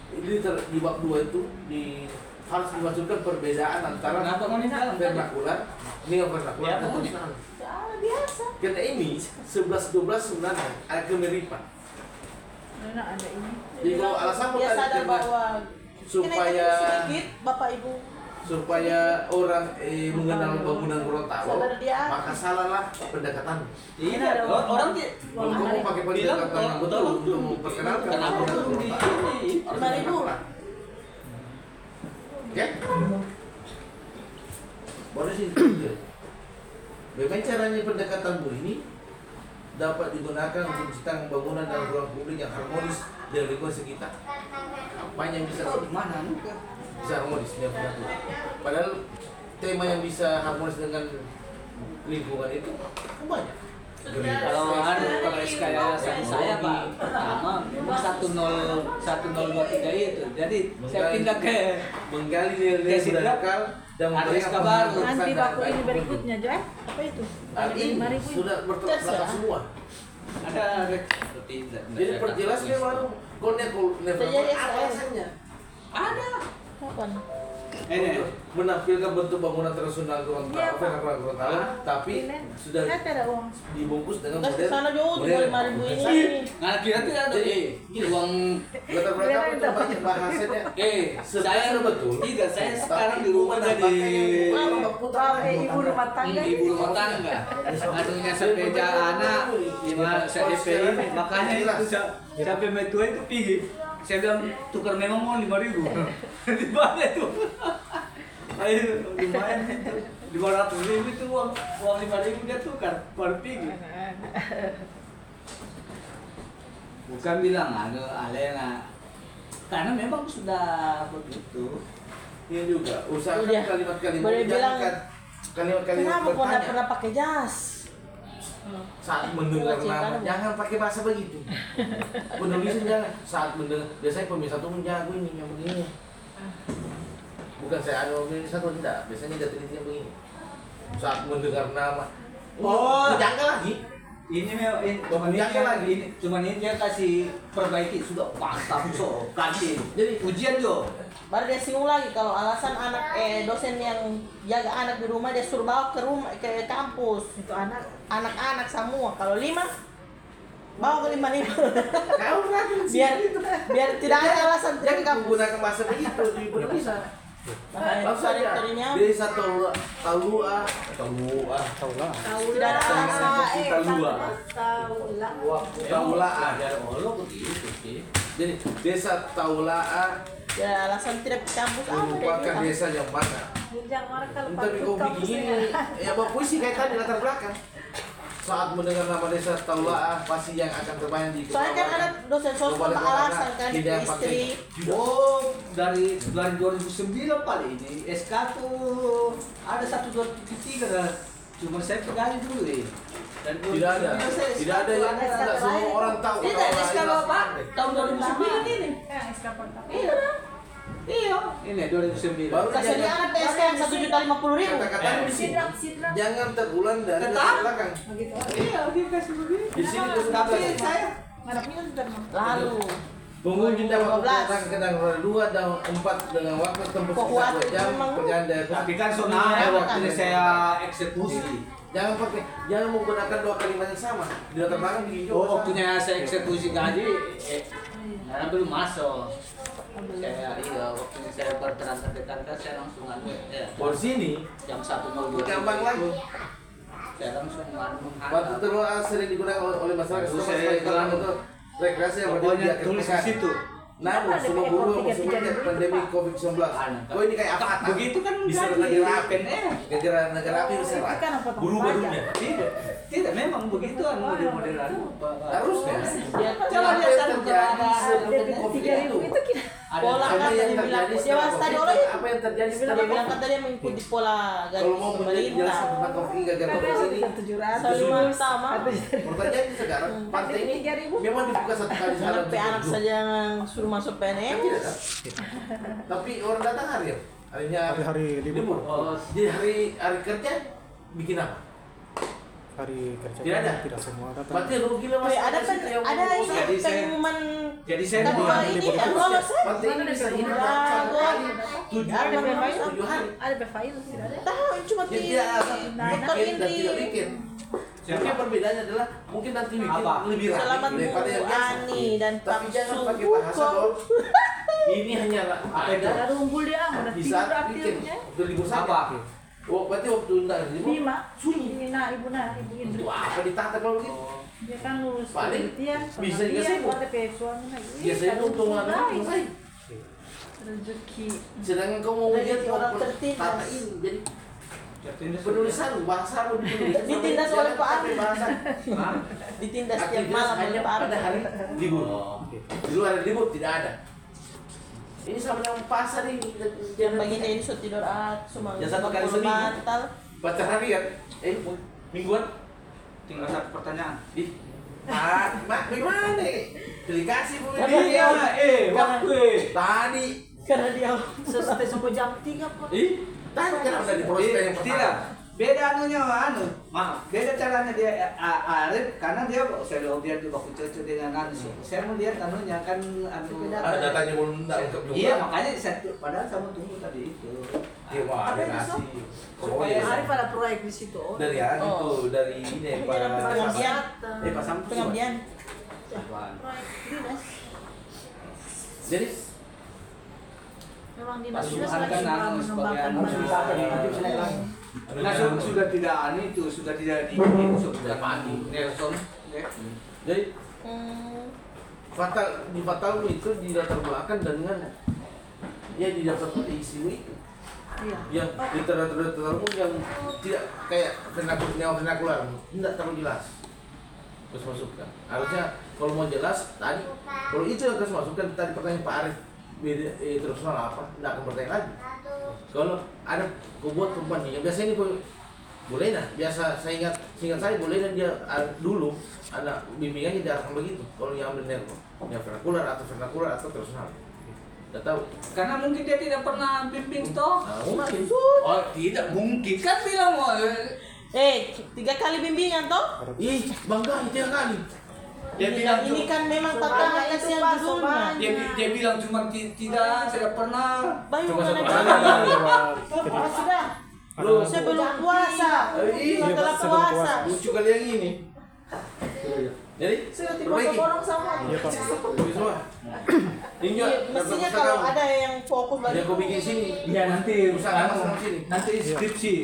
di, ter- di bab 2 itu di harus dimasukkan perbedaan antara dalam? vernakular neo vernakular Ya, dan bagus. tradisional. Ya, biasa. Karena ini 11 12 sebenarnya ada kemiripan. Nona ada ini. Jadi kalau alasan Dia tadi bahwa supaya sedikit Bapak Ibu supaya orang eh, mengenal bangunan Gorontalo maka salahlah pendekatan. Iya, orang ti- Kalau kamu pakai pendekatan yang betul untuk memperkenalkan Kenapa bangunan tuh di Gorontalo ini? harus Lima ribu. vernakular. Oke? Boleh sih. Bagaimana caranya pendekatanmu ini dapat digunakan untuk menciptakan bangunan dan ruang publik yang harmonis dengan lingkungan sekitar? Apa yang bisa Mana? Bisa harmonis dengan peraturan. Padahal tema yang bisa harmonis dengan lingkungan itu banyak. Kalau anu kalau SKS saya Pak pertama memang satu nol satu nol dua tiga itu. Jadi saya pindah ke menggali situ. radikal dan baru. pemahaman Nanti baku ini berikutnya Joy. Apa itu? Ini sudah bertolak belakang semua. ada Jadi perjelas memang kolnya kolnya Terjadi apa alasannya? ada. Kapan? Ini menampilkan bentuk bangunan tradisional Gorontalo, vernakular Gorontalo, tapi sudah dibungkus dengan model sana jauh model. lima ribu ini. Nah kira tuh ada Jadi, eh, uang Latar belakang itu banyak bahasanya. eh saya betul. Tidak, saya sekarang di rumah jadi ibu rumah tangga. ibu rumah tangga. Anunya sepeda anak, lima CDP ini. Makanya itu sa- sampai metua itu tinggi. Saya bilang tukar memang mau lima ribu. Di mana itu? Ayo lumayan itu. Lima ratus ribu itu uang uang lima ribu dia tukar baru tinggi. Bukan bilang anu alena. Karena memang sudah begitu. Ini juga usahakan Udah. kalimat-kalimat Boleh bilang, kalimat-kalimat Kenapa kau tidak pernah pakai jas? Saat mendengar Cinta nama lu. jangan pakai bahasa begitu penulisan jangan saat mendengar biasanya pemirsa tuh menjago ini yang begini bukan saya anu ini satu tidak biasanya dia teliti yang begini saat mendengar nama Oh. jangan lagi Ini memang ini, cuman ini, Jangan lagi. ini cuman ini dia kasih perbaiki sudah mantap so kasih. Jadi ujian jo. Baru dia singgung lagi kalau alasan anak eh dosen yang jaga anak di rumah dia suruh bawa ke rumah ke kampus Itu anak. anak-anak semua kalau lima bawa ke lima lima kau berarti biar biar tidak ada alasan tidak ke jangan kampus menggunakan bahasa begitu di Indonesia Makanya Langsung tadi aja. tadinya Desa Taula, Taulua, Taulua, Taulah. tidak ada alasan Eh, Talua. Taula. Taula. Ada Allah begitu sih. Jadi desa Taulaa ya alasan tidak ke kampus apa bilang desa yang mana? Jangan orang kalau Tapi kau bikin ya. ya bawa puisi kayak tadi latar belakang. Saat mendengar nama desa Taulaa, pasti yang akan terbayang di soalnya kan ada dosen sosmed alasan kan istri Oh, dari dari 2009 paling ini SK tuh ada satu dua tiga. Cuma saya pegang dulu eh. Dan Tidak ada, 2009 saya SK tidak ada yang ada tidak semua orang tahu. Tidak, Taulaa SK itu Bapak. apa. Tahun 2009 ini. Eh. Iya. Iya, ini 2009. Baru kasih dia anak PSK yang satu juta lima puluh ribu Kata-kata di sini. Jangan terulang dari belakang. Begitu. Iya, dia kasih begini. Di sini tuh Tapi saya lalu Pengunjung dapat 12. datang ke tanggal 2 dan 4 dengan waktu tempuh sekitar 2 jam memang? perjalanan dari Tapi kan zona Iya, ya, kan. waktu saya eksekusi. Jangan pakai, jangan menggunakan dua kalimat yang sama. Di latar belakang juga. Oh, waktunya saya eksekusi gaji, eh, karena belum masuk. Saya iya, waktu saya berperan terdekat kan saya langsung anu ya, Por sini, jam satu mau dua. gampang lagi. Saya langsung anu Waktu terlalu sering digunakan oleh- masyarakat saya untuk rekreasi yang Pokoknya berdiri di tulis di situ. Namun semua guru semenjak pandemi COVID-19. Oh ini kayak apa? Begitu kan bisa negara api. kan, eh. Negara negara api bisa Kan apa guru barunya. Tidak, tidak memang begitu anu model-modelan. Harusnya. Ya, Coba Apa lihat yang kan terjadi ada sebelum COVID itu? Ada Pola kan yang bilang terjadi. Apa yang terjadi Dia kan tadi mengikuti pola gaji Kalau mau pemerintah. tentang COVID gara-gara COVID ini, Saling sama. pertanyaannya sekarang pantai ini memang dibuka satu kali sehari. Sampai anak saja yang suruh masuk Kan PNS. tidak kan? Tapi orang datang hari ya? Harinya Hari-hari libur. Oh, jadi hari hari kerja bikin apa? Hari kerja Tidak ada? tidak semua datang. Berarti rugi lah Wih, mas. ada pen, ada ini Jadi saya- pengumuman Jadi saya kan mau dua ini yang lolos satu gua- hari tujuh Ada hari, berapa? tujuh hari. Ada berfail tidak ada. Tahu cuma di ada tidak ini. Mungkin perbedaannya adalah mungkin nanti Apa? lebih ramai Selamat daripada yang Bu. Ani dan Tapi jangan pakai bahasa dong. Ini hanya Apa itu? Ada rumpul dia, udah di tidur punya. untuk libur. Apa? Oh, berarti waktu enggak libur. Lima, sunyi. Nah, ibu nah, ibu Indri. Untuk apa ditata kalau begitu? Dia kan lulus Paling penelitian, bisa juga suami lagi. Biasanya untung ada. Rezeki. Sedangkan kamu mau lihat orang mau tertindas. tata ini jadi penulisan bahasa lu. Ditindas oleh Pak Ari. bahasa. Ditindas Aktivitas malam hanya pada hari libur. Oh. Di luar libur tidak ada. Ini sama dengan pasar ini. yang bagian ini sudah tidur ah cuma Ya, satu kali 50 seminggu. bantal. Baca harian. Eh, mingguan. Tinggal satu pertanyaan. Ih. Ah, mak, gimana? Pilih kasih bu. Iya, eh, waktu. Tadi. Karena dia Selesai sampai jam 3 pun. Ih, tadi kan udah diproses yang pertama. Tidak. Beda anunya anu, maaf. Beda caranya dia A- Arif karena dia saya lihat dia juga cocok dengan anu sih. Saya mau lihat anunya kan anu. Ah, datanya belum enggak lengkap juga. Iya makanya saya padahal saya mau tunggu tadi itu. Iya, wah, ada kasih. Pokoknya Ada pada proyek di situ. Oh, dari anu Oh. tuh, dari ini Pak. pengabdian Eh, Pak Samsu. pengabdian. Jadi Memang dinas kan anu sebagai mengembangkan. Nah, sudah, sudah tidak anu itu, sudah tidak di ini, sudah pagi. Nelson. ya. jadi hmm, fatal di fatal itu di latar belakang dengan ya di daftar istimewa itu Iya. yang literatur-literatur umum yang tidak kayak vernakular vernakular tidak terlalu jelas terus masukkan harusnya kalau mau jelas tadi kalau itu yang harus masukkan tadi pertanyaan Pak Arif beda eh, terus soal apa? Tidak akan bertanya lagi. Kalau ada kau buat perbandingan biasanya ini kau- boleh nah biasa saya ingat ingat saya boleh dan dia ah, dulu anak bimbingannya diarahkan begitu. Kalau yang ambil neo neo vernakular atau vernakular atau terus tidak tahu. Karena mungkin dia tidak pernah bimbing toh. nah mungkin. Oh, tidak mungkin. Kan bilang mau eh, eh tiga kali bimbingan toh. Ih, bangga yang kali. Dia bilang ini kan memang tantangan kasihan judulnya dia, dia bilang cuma ti- tidak tidak pernah. Bayu Coba mana sekolah. bilang? lewat Oh, sudah. Lu sebelum puasa. Iya, setelah puasa. lucu kali yang ini. Jadi, sudah tidak perbaiki. borong sama Iya pak. Semua. Ini Iya, mestinya kalau ada yang fokus Dia kau bikin sini. Iya nanti. Usaha sini. nanti skripsi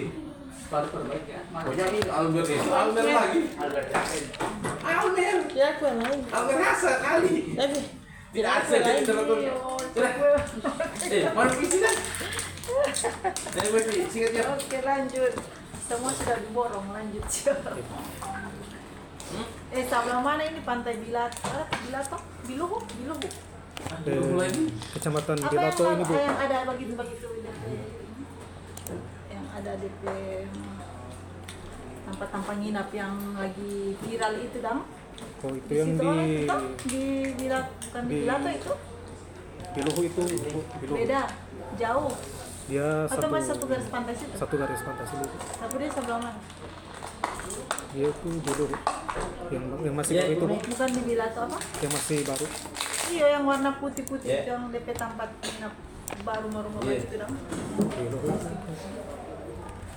baru perbaiki ya. Pokoknya ini Almer itu. Almer lagi. Albert Yakin. Ya aku lain rasa kali. tapi Tidak ada di literatur. Sudah. Eh, mana dah? Bagi singkat ya. Oke lanjut. Semua sudah diborong lanjut. Eh sebelah mana ini pantai Bilat? Ada Bilato? Biluhu? Biluhu. Belum lagi. Kecamatan Apa yang, ini bu. ada begitu begitu ada DP tempat-tempat nginap yang lagi viral itu dam Oh itu di yang situ di itu di Bilat bukan di di- Bilato itu Piluhu itu Bu. Piluhu. beda jauh Dia atau satu masih satu garis pantai situ satu garis pantai situ. tapi dia sebelah mana Dia itu dulu yang yang masih Ya, baru itu Bu. bukan di Bilato apa yang masih baru Iya yang warna putih-putih Yeah. yang DP tempat nginap baru rumah-rumah Yeah. itu dong.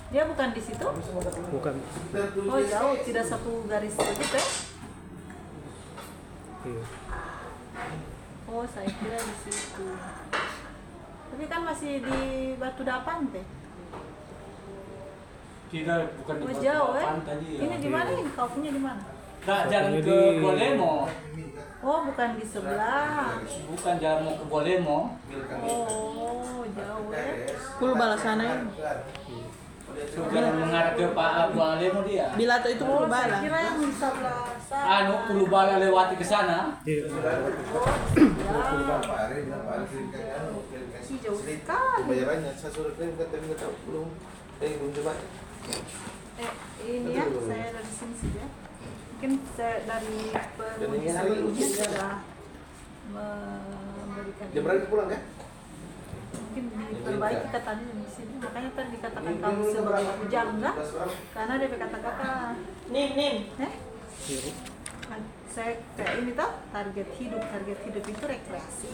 Dia bukan di situ? bukan Oh jauh, tidak satu garis begitu ya? iya. Oh saya kira di situ. Tapi kan masih di Batu Dapan teh. Tidak, bukan di Oh Batu jauh ya? Dapan tadi ya. Ini di mana ini? Kau punya di mana? Nah, jalan ke Bolemo. Oh bukan di sebelah. Bukan jalan mau ke Bolemo. Oh jauh ya? Pul balasana ini. Jalan mengarah ke Pak Bolemo dia. Bilato itu Oh saya bala. kira yang sana. Anu Pulau Bala lewati ke sana. Iya. Ih, jauh sekali. Bayarannya saya suruh kirim tapi nggak tahu belum. Eh belum coba. Eh, ini ya, saya dari sini saja. Mungkin saya dari sebelumnya ujian. sudah memberikan. Jam berapa pulang ya? Mungkin diperbaiki katanya di sini. Makanya tadi dikatakan kamu. Belas berapa? Karena dia berkata-kata, Nim, nim. eh, saya kayak ini toh target hidup target hidup itu rekreasi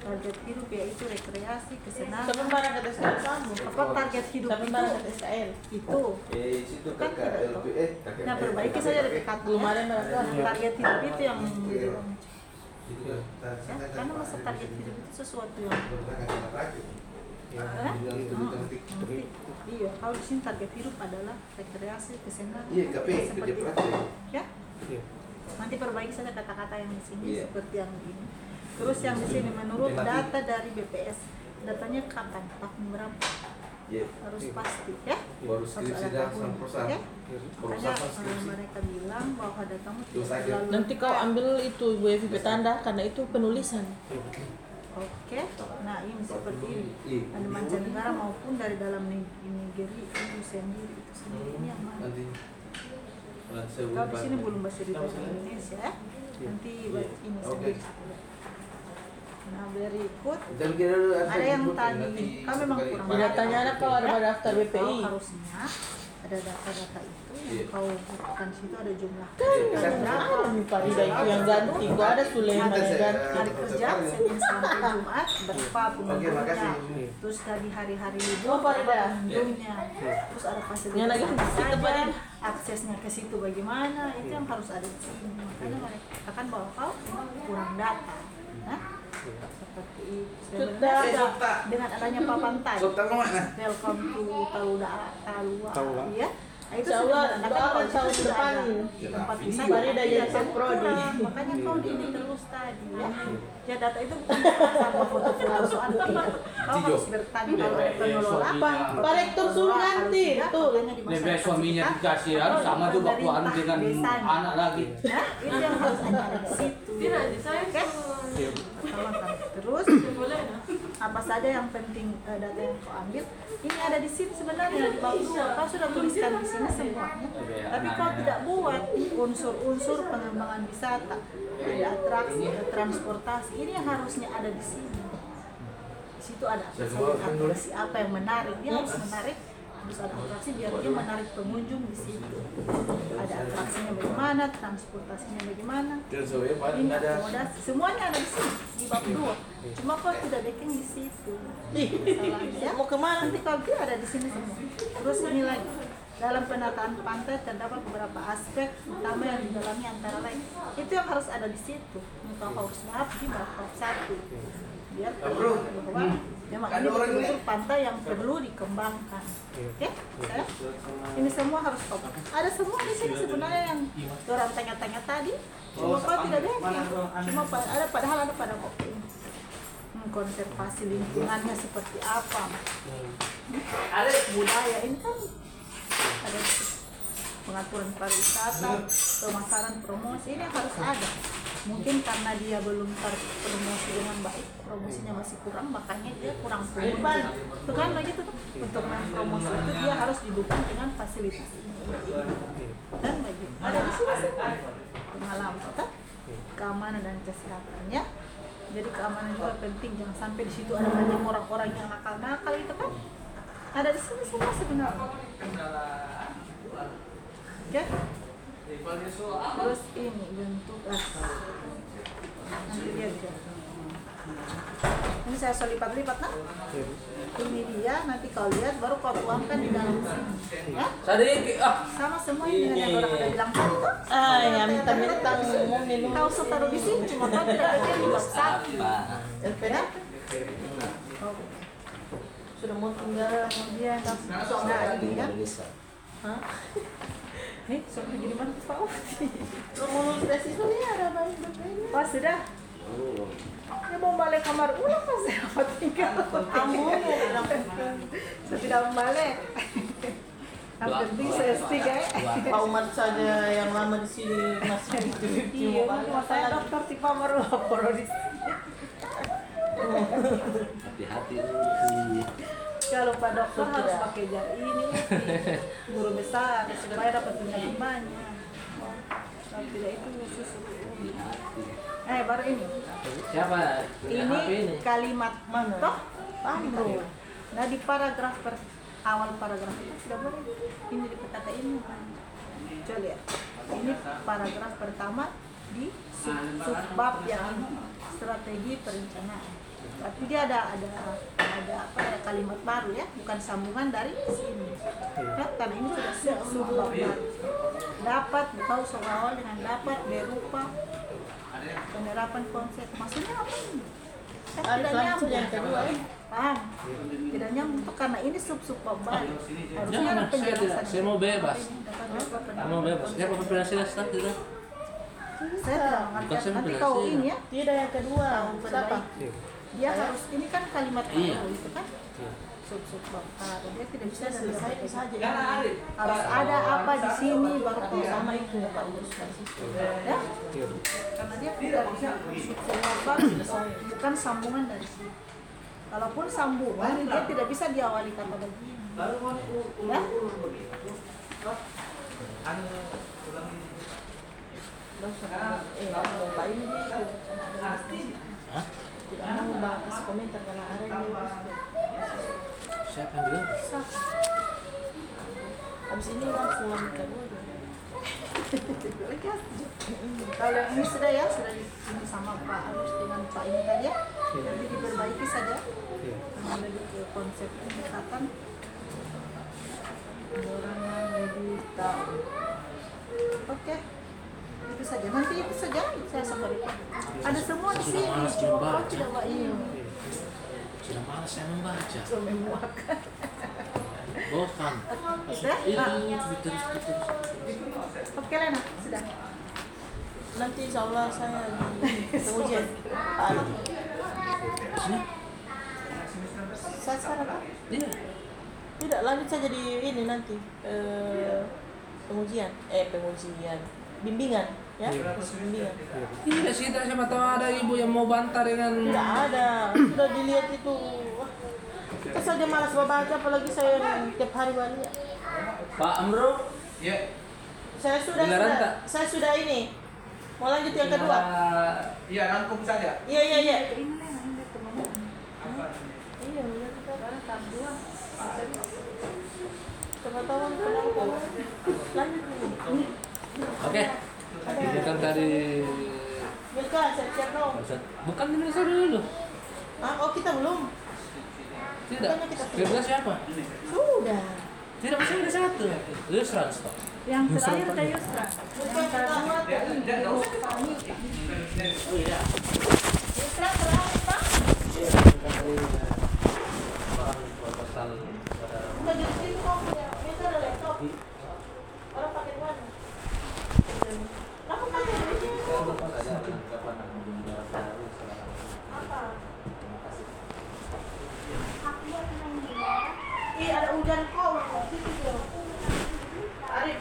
target hidup yaitu rekreasi kesenangan Siapa barang kata kamu? apa target hidup itu barang kata itu Eh situ Kan kakak tidak nah perbaiki saja dari kata barang. target hidup itu yang Itu kan. Ya, karena masa target hidup itu sesuatu yang Ya, itu iya kalau di sini target hidup adalah rekreasi kesenangan Iya, tapi seperti kerja itu. ya? Iya. nanti perbaiki saja kata-kata yang di sini Iya. seperti yang ini. Terus yang di sini menurut data dari BPS datanya kapan? Tahun berapa Iya. harus pasti ya Baru harus skripsi perusahaan. Oke? makanya Perusahaan eh, mereka bilang bahwa datamu tidak terlalu Nanti kau ambil itu Bu Evi tanda karena itu penulisan. Oke, nah ini seperti ini. Iya. Ada mancanegara maupun dari dalam neg- negeri itu sendiri itu sendiri ini yang mana? Kalau di sini belum bahasa Indonesia ya. Nanti buat ini Oke. sendiri. Nah bikin dulu ada yang tadi kami memang kurang tanya ada kau ada pada daftar BPI. harusnya ada data-data itu Iya. yang kau butuhkan situ ada jumlah. Iya. berapa Ah, Farida itu yang ganti. Kau ada Sulaiman yang ganti. hari kerja Senin sampai Jumat berapa pengunjungnya makasih. terus tadi hari-hari libur Oh, berapa pengunjungnya? Terus ada fasilitas Yang lagi saja aksesnya ke situ bagaimana? Itu yang harus ada di sini. Makanya mereka katakan bahwa kau kurang data. Nah sudah dengan adanya papan tadi Sultan mana? welcome to Taluda Talua Taula. ya Insya Allah, doakan itu tahun depan. tempat wisata jadi data Semprodi. kurang. makanya kau ini terus tadi ya ya data itu bukan sama foto-foto soal itu kau harus bertanya kalau ada pengelola Pak, Pak Rektor suruh ganti. Tuh. Lebih suaminya dikasih anu sama tuh waktu anu dengan anak lagi. Nah, itu yang harus ada di situ. Tidak, saya. Terus boleh apa saja yang penting eh, data yang kau ambil ini ada di sini sebenarnya di dua. kau sudah tuliskan di sini semuanya. Tapi kau tidak buat unsur-unsur pengembangan wisata. Ada atraksi ada transportasi. Ini yang harusnya ada di sini. Di situ ada atraksi apa yang menarik. Dia harus menarik harus ada atraksi biar dia menarik pengunjung di situ. Ada atraksinya bagaimana transportasinya bagaimana. Paling ini akomodasi. Semuanya ada di sini di bab dua cuma kau tidak bikin di situ. Masalahnya Mau ke mana? nanti kau dia ada di sini semua. Terus ini lagi dalam penataan pantai terdapat beberapa aspek utama yang didalami antara lain. Itu yang harus ada di situ. Kau harus maaf di bab satu. Biar kau Bro. Tahu bahwa memang Ada ini orang betul ini. pantai yang perlu dikembangkan. Oke saya ini semua harus kau ada semua di sini sebenarnya yang orang tanya-tanya tadi. Cuma kau tidak bikin cuma ada padahal ada pada hmm, konservasi lingkungannya seperti apa. Ada budaya ini kan? Ada. Pengaturan pariwisata pemasaran promosi ini harus ada. Mungkin karena dia belum terpromosi dengan baik promosinya masih kurang makanya dia kurang pengunjung itu kan begitu tuh untuk mempromosi itu dia harus didukung dengan fasilitas. Dan begitu ada di sini sih pengalaman keamanan dan kesehatannya. Jadi keamanan juga penting jangan sampai di situ ada banyak orang-orang yang nakal-nakal itu kan. Ada di sini semua sebenarnya terus ini bentuk Nanti dia bisa. Ini saya so lipat-lipat nah. Ini dia nanti kau lihat baru kau tuangkan di dalam sini. Ya? Ah. Sama semua ini dengan yang orang ada bilang tadi tuh. Ah, yang minta-minta mau minum. Kau so taruh di sini cuma kau tidak pakai di box sapi. Apa? Sepeda? Sudah mau tinggal Dia nah ini kan. Hah? Nih, so jadi mana Pak Ufti? Lo mau lulus beasiswa nih ada baik ini. Oh sudah. Dia mau balik kamar ulang mas saya apa tinggal. Kamu Saya tidak balik. Yang penting saya tiga ya. Pak Umar saja yang lama di sini masih di Iya, mau saya dokter tipe baru lapor di Hati-hati. Kalau Pak Dokter harus pakai jar ini, guru besar supaya dapat penyakit banyak. Kalau tidak itu susu. Eh baru ini. Siapa? Ini. Ini kalimat toh paham bro. Nah di paragraf per, awal paragraf itu sudah boleh. Ini di kata ini. Coba lihat. Ini paragraf pertama di sub, subbab yang ini strategi perencanaan. Tapi dia ada ada ada apa ada kalimat baru ya, bukan sambungan dari sini. Ya, karena ini sudah sub- subbab baru. Dapat tahu soal dengan dapat berupa penerapan konsep. Maksudnya apa ini? Kan Ada tidak nyambung. yang kedua ya. Paham? Tidak nyambung tuh karena ini sub sub baru. Harusnya Jangan, ada saya penjelasan. Saya mau bebas. Saya mau bebas. Siapa pimpinan sila tidak? Saya tidak saya Nanti kau ini ya, Tidak yang kedua. Siapa? Dia harus ini kan kalimat Iya. baru itu kan? Sub sub baru. Dia tidak bisa selesai saja. harus ada apa di sini baru kau sama itu dapat ya? Karena dia tidak bisa sub sub bukan sambungan dari sini. Kalaupun sambungan dia tidak bisa diawali kata begini ya? Eh, Pak ini Hah? Tidak mau bahas komentar karena ada yang Siapa yang bilang? Habis ini langsung lanjut kedua. kalau yang ini sudah ya sudah di ini sama Pak Agus dengan Pak ini tadi ya. Nanti diperbaiki saja. Karena lebih ke konsep pendekatan. Pengurangan lebih tahu. Oke itu saja nanti itu saja saya sampaikan ada semua di sini malas cuma kau membaca. tidak Pak ini Sudah malas saya membaca. cuma memuakan Bosan. kita Itu Twitter Twitter. oke Lena sudah Nanti insya Allah saya di pengujian. Pak Ali. Saya sekarang Pak. Iya. Tidak, lanjut saja di ini nanti. Eh, pengujian. Eh, pengujian. Bimbingan. Ya, bimbingan. Iya sih, tak siapa tahu ada ibu yang mau bantah dengan Tidak ada. Sudah dilihat itu. Kita saja malas membaca, apalagi saya yang tiap hari balik. Pak Amro. Iya. Saya sudah, saya sudah ini. Mau lanjut yang kedua? Iya, rangkum saja. Iya, iya, iya. iya iya kita sekarang tahap dua Siapa tahu kenapa. Lanjut. Oke. Ini kan tadi Milka, siap-siap dong. bukan dulu. Ah, oh kita belum. Tidak. Firda siapa? Sudah. Tidak masih ada satu. Yusran stop. yang terakhir ke Yusra Bukan pertama. Oh iya. Yusra terakhir, Pak. Proposal Bukan di sini kok punya. Milka ada laptop. Orang pakai mana? Aku pakai di sini. Apa? Ih, ada hujan kau. Situ dia. Arif.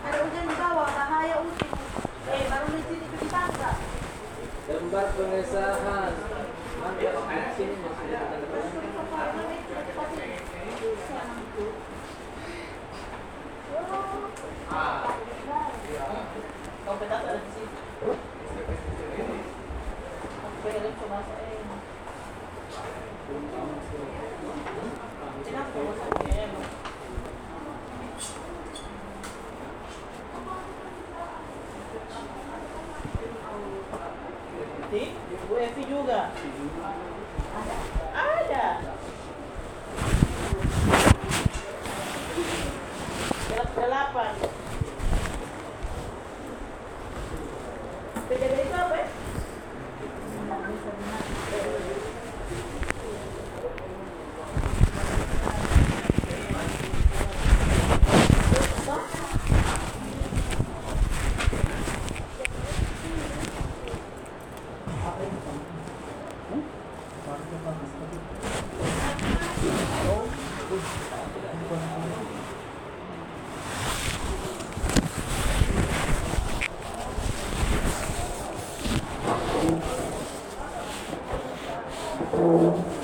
Ada hujan di bawah, bahaya uji. Eh, baru di sini di tangga. Gambar pengesahan. Mantap di sini masih Kompetensi ada di situ. Aku pengen coba saya. Kenapa? Saya Nanti Bu Evi juga. Ada. Kelas delapan. PJJ itu apa ya? Yang